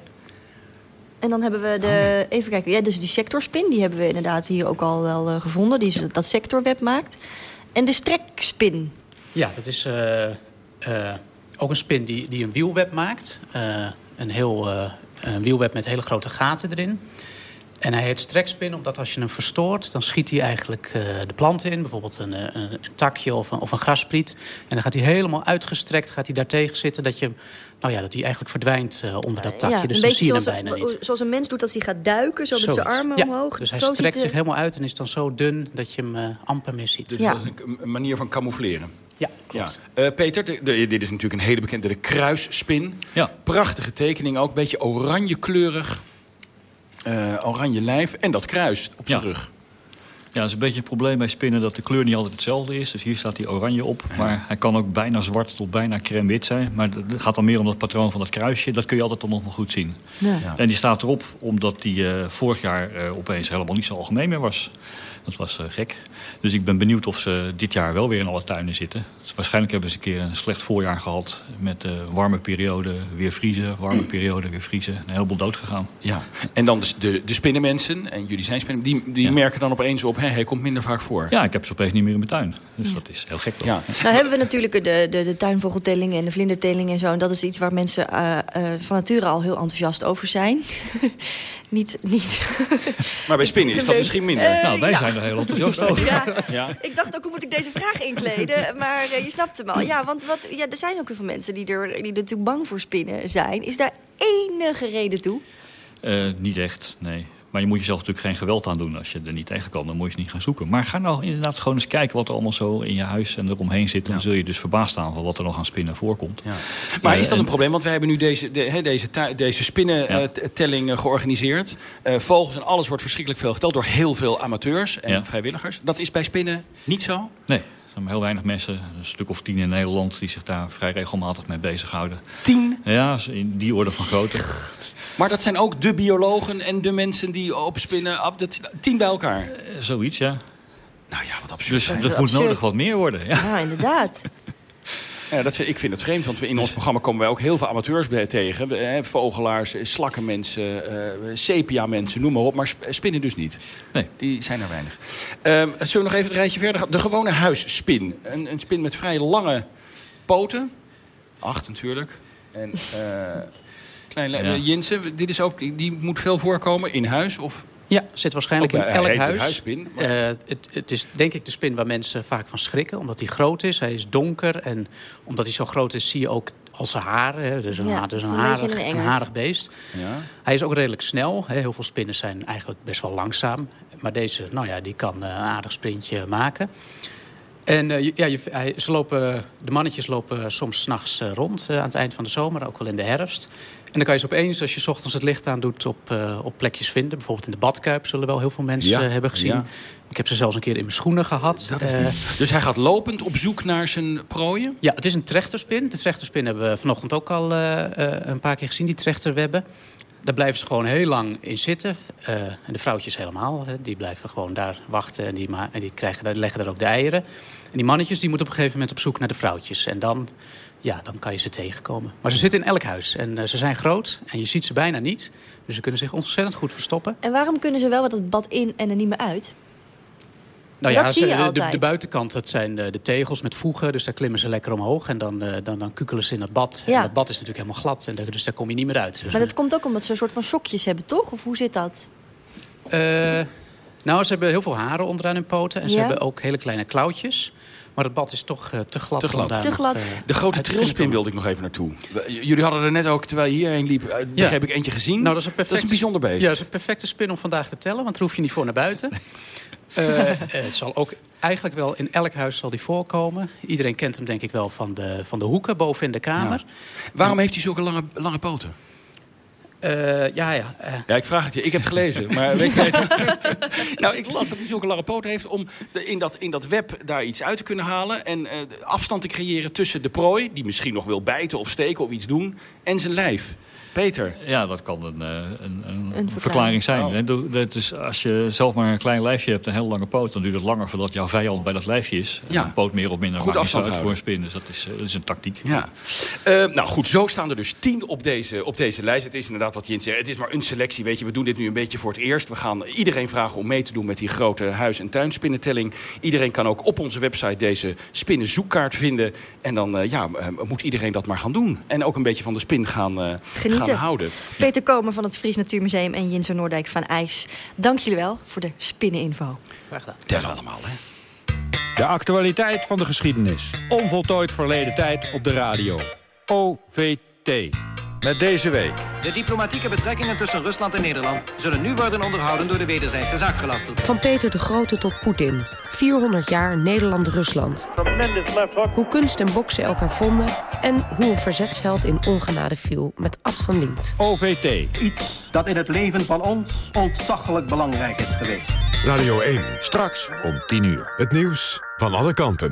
Speaker 14: En dan hebben we de... Even kijken, ja, dus die sectorspin, die hebben we inderdaad hier ook al wel gevonden. Die is, dat sectorweb maakt. En de strekspin.
Speaker 12: Ja, dat is eh, eh, ook een spin die, die een wielweb maakt. Eh, een heel eh, een wielweb met hele grote gaten erin. En hij heet strekspin omdat als je hem verstoort... dan schiet hij eigenlijk eh, de planten in. Bijvoorbeeld een, eh, een, een takje of een, of een graspriet. En dan gaat hij helemaal uitgestrekt gaat hij daartegen zitten... dat, je, nou ja, dat hij eigenlijk verdwijnt eh, onder dat takje.
Speaker 14: ja,
Speaker 12: dus dan zie je hem bijna niet.
Speaker 14: zoals een mens doet als hij gaat duiken, zo met zijn armen
Speaker 12: Ja,
Speaker 14: omhoog.
Speaker 12: Dus hij
Speaker 14: Zo
Speaker 12: strekt
Speaker 14: de-
Speaker 12: zich helemaal uit en is dan zo dun dat je hem amper meer ziet.
Speaker 11: Dus dat is een manier van camoufleren.
Speaker 12: Ja,
Speaker 11: klopt. Eh, Peter, de- de- dit is natuurlijk een hele bekende de kruisspin.
Speaker 13: Ja.
Speaker 11: Prachtige tekening ook. Beetje oranje kleurig. Eh, oranje lijf. En dat kruis op zijn
Speaker 13: Ja.
Speaker 11: rug.
Speaker 13: Ja, dat is een beetje het probleem bij spinnen dat de kleur niet altijd hetzelfde is. Dus hier staat die oranje op. Maar hij kan ook bijna zwart tot bijna crème wit zijn. Maar het gaat dan meer om het patroon van dat kruisje. Dat kun je altijd toch nog wel goed zien.
Speaker 14: Ja.
Speaker 13: En die staat erop omdat die eh, vorig jaar eh, opeens helemaal niet zo algemeen meer was. Dat was eh, gek. Dus ik ben benieuwd of ze dit jaar wel weer in alle tuinen zitten. Dus waarschijnlijk hebben ze een keer een slecht voorjaar gehad. Met eh, warme periode weer vriezen, warme periode weer vriezen. Een heleboel dood gegaan.
Speaker 11: Ja. En dan dus de, de spinnenmensen, en jullie zijn spinnen, die, die merken dan opeens op, hè, hij komt minder vaak voor.
Speaker 13: Ja, ik heb ze opeens niet meer in mijn tuin. Dus dat is heel gek toch?
Speaker 11: Ja.
Speaker 14: Nou hebben we natuurlijk de, de, de tuinvogeltelling en de vlindertelling en zo. En dat is iets waar mensen eh, eh, van nature al heel enthousiast over zijn. niet, niet.
Speaker 11: Maar bij spinnen is dat misschien minder.
Speaker 14: Eh,
Speaker 13: Nou, wij
Speaker 14: ja.
Speaker 13: zijn er heel enthousiast over.
Speaker 14: Ja.
Speaker 11: Ja.
Speaker 14: Ik dacht ook, hoe moet ik deze vraag inkleden? Maar eh, je snapt hem al. Ja, want wat, ja, er zijn ook heel veel mensen die er, die er natuurlijk bang voor spinnen zijn. Is daar enige reden toe?
Speaker 13: Eh, niet echt, nee. Maar je moet jezelf natuurlijk geen geweld aan doen. Als je er niet tegen kan, dan moet je ze niet gaan zoeken. Maar ga nou inderdaad gewoon eens kijken wat er allemaal zo in je huis en eromheen zit. Dan zul je dus verbaasd staan van wat er nog aan spinnen voorkomt.
Speaker 11: Maar
Speaker 13: Eh,
Speaker 11: is dat
Speaker 13: en-
Speaker 11: een probleem? Want wij hebben nu deze, de, deze, deze spinnentelling eh, georganiseerd. Eh, vogels en alles wordt verschrikkelijk veel geteld door heel veel amateurs en
Speaker 13: Ja.
Speaker 11: vrijwilligers. Dat is bij spinnen niet zo?
Speaker 13: Nee, er zijn maar heel weinig mensen, een stuk of tien in Nederland... die zich daar vrij regelmatig mee bezighouden.
Speaker 11: Tien?
Speaker 13: Ja, in die orde van grootte.
Speaker 11: Maar dat zijn ook de biologen en de mensen die op spinnen... af- Dat, tien bij elkaar.
Speaker 13: Eh, zoiets, ja.
Speaker 11: Nou ja, wat absurd.
Speaker 13: Dus
Speaker 14: Dat
Speaker 13: moet
Speaker 14: absurd.
Speaker 13: nodig wat meer worden. Ja.
Speaker 14: Ja, inderdaad.
Speaker 11: Ja, dat vind, ik vind het vreemd, want we in ons programma komen wij ook heel veel amateurs bij tegen. We, hè, vogelaars, eh, slakkenmensen, eh sepia-mensen, noem maar op. Maar sp- spinnen dus niet.
Speaker 13: Nee.
Speaker 11: Die zijn er weinig. Ehm, zullen we nog even het rijtje verder gaan? De gewone huisspin. Een, een spin met vrij lange poten. Acht natuurlijk. En, eh, Klein,
Speaker 13: Ja.
Speaker 11: eh, Jensen, dit is ook, die moet veel voorkomen in huis? Of?
Speaker 12: Ja, zit waarschijnlijk in
Speaker 11: hij
Speaker 12: elk huis.
Speaker 11: huisspin,
Speaker 12: Eh, het, het is denk ik de spin waar mensen vaak van schrikken. Omdat hij groot is, hij is donker. En omdat hij zo groot is, zie je ook al zijn haren. Dus een,
Speaker 14: Ja,
Speaker 12: dus een, harig,
Speaker 14: een
Speaker 12: een
Speaker 14: engert.
Speaker 12: harig beest.
Speaker 11: Ja.
Speaker 12: Hij is ook redelijk snel. Hè. Heel veel spinnen zijn eigenlijk best wel langzaam. Maar deze, nou ja, die kan eh, een aardig sprintje maken. En eh, ja, je, hij, ze lopen, de mannetjes lopen soms s'nachts nachts rond eh, aan het eind van de zomer, ook wel in de herfst. En dan kan je ze opeens, als je 's ochtends het licht aan doet, op, eh, op plekjes vinden. Bijvoorbeeld in de badkuip zullen wel heel veel mensen
Speaker 11: Ja,
Speaker 12: eh, hebben gezien.
Speaker 11: ja.
Speaker 12: Ik heb ze zelfs een keer in mijn schoenen gehad.
Speaker 11: Dat is
Speaker 12: Eh,
Speaker 11: die. Dus hij gaat lopend op zoek naar zijn prooien?
Speaker 12: ja, het is een trechterspin. De trechterspin hebben we vanochtend ook al een paar keer gezien, die trechterwebben. Daar blijven ze gewoon heel lang in zitten. Eh, en de vrouwtjes helemaal. Hè, die blijven gewoon daar wachten en die, en die krijgen, leggen daar ook de eieren. En die mannetjes die moeten op een gegeven moment op zoek naar de vrouwtjes. En dan, ja, dan kan je ze tegenkomen. Maar ze zitten in elk huis. En eh, ze zijn groot en je ziet ze bijna niet. Dus ze kunnen zich ontzettend goed verstoppen.
Speaker 14: En waarom kunnen ze wel met het bad in en er niet meer uit?
Speaker 12: Nou
Speaker 14: Dat
Speaker 12: ja,
Speaker 14: zie je
Speaker 12: ze- de, de,
Speaker 14: altijd.
Speaker 12: de buitenkant, dat zijn de, de tegels met voegen. Dus daar klimmen ze lekker omhoog. En dan, eh, dan, dan kukelen ze in het bad.
Speaker 14: Ja.
Speaker 12: En dat bad is natuurlijk helemaal glad. En daar- dus daar kom je niet meer uit. Dus,
Speaker 14: Maar dat komt ook omdat ze een soort van sokjes hebben, toch? Of hoe zit dat?
Speaker 12: eh, nou, ze hebben heel veel haren onderaan hun poten. En ze
Speaker 14: Ja.
Speaker 12: hebben ook hele kleine klauwtjes. Maar het bad is toch eh, te glad.
Speaker 11: Te glad.
Speaker 14: Te
Speaker 12: eh,
Speaker 11: De grote trilspin wilde ik nog even naartoe. Jullie hadden er net ook, terwijl je hierheen liep, eh, begreep ik eentje gezien.
Speaker 12: Nou, dat is een, perfecte,
Speaker 11: een bijzonder beest.
Speaker 12: Ja, dat is een perfecte spin om vandaag te tellen, want daar hoef je niet voor naar buiten. Eh, eh, het zal ook eigenlijk wel in elk huis zal die voorkomen. Iedereen kent hem denk ik wel van de, van de hoeken boven in de kamer.
Speaker 11: Waarom heeft hij zulke lange, lange poten?
Speaker 12: Eh, ja, ja. eh,
Speaker 11: Ja, ik vraag het je. Ik heb het gelezen. Maar weet je het? nou, ik las dat hij zulke lange poten heeft om de, in, dat, in dat web daar iets uit te kunnen halen. En eh, de afstand te creëren tussen de prooi, die misschien nog wil bijten of steken of iets doen, en zijn lijf. Peter.
Speaker 13: Ja, dat kan een, eh, een, een,
Speaker 14: verklaring.
Speaker 13: verklaring zijn.
Speaker 11: Oh.
Speaker 13: Dat is, als je zelf maar een klein lijfje hebt, een heel lange poot... dan duurt het langer voordat jouw vijand bij dat lijfje is. En
Speaker 11: Ja.
Speaker 13: Een poot meer of minder
Speaker 11: Goed
Speaker 13: maakt niet zo
Speaker 11: afstand
Speaker 13: uit voor een spin. Dus dat is, eh, dat is een tactiek.
Speaker 11: Ja. Eh, nou goed, zo staan er dus tien op deze, op deze lijst. Het is inderdaad wat Jens zegt. Het is maar een selectie. Weet je, we doen dit nu een beetje voor het eerst. We gaan iedereen vragen om mee te doen met die grote huis- en tuinspinnentelling. Iedereen kan ook op onze website deze spinnenzoekkaart vinden. En dan eh, ja, moet iedereen dat maar gaan doen. En ook een beetje van de spin gaan, eh,
Speaker 14: Genieten.
Speaker 11: Gaan houden.
Speaker 14: Peter Komen van het Fries Natuurmuseum en Jinso Noordijk van IJs. Dank jullie wel voor de spinneninfo.
Speaker 12: graag gedaan.
Speaker 11: Tel allemaal, hè.
Speaker 39: De actualiteit van de geschiedenis. Onvoltooid verleden tijd op de radio. OVT. Met deze week.
Speaker 40: De diplomatieke betrekkingen tussen Rusland en Nederland zullen nu worden onderhouden door de wederzijdse zaakgelasten.
Speaker 41: Van Peter de Grote tot Poetin. 400 jaar Nederland-Rusland. Hoe kunst en boksen elkaar vonden... en hoe een verzetsheld in ongenade viel met Ad van Liemt.
Speaker 39: OVT.
Speaker 40: Iets dat in het leven van ons ontzaglijk belangrijk is geweest.
Speaker 42: Radio 1.
Speaker 39: Straks om 10 uur.
Speaker 42: Het nieuws van alle kanten.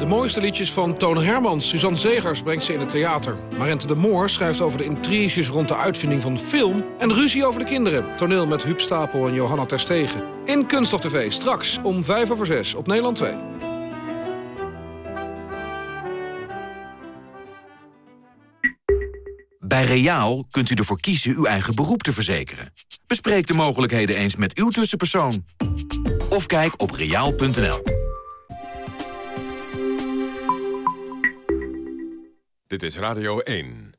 Speaker 32: De mooiste liedjes van Toon Hermans. Suzanne Zegers brengt ze in het theater. Marente de Moor schrijft over de intriges rond de uitvinding van film... en ruzie over de kinderen. Toneel met Huub Stapel en Johanna Terstegen. In Kunststof TV, straks om 5 over 6 op Nederland 2.
Speaker 33: Bij Reaal kunt u ervoor kiezen uw eigen beroep te verzekeren. Bespreek de mogelijkheden eens met uw tussenpersoon. Of kijk op reaal.nl.
Speaker 42: Dit is Radio 1.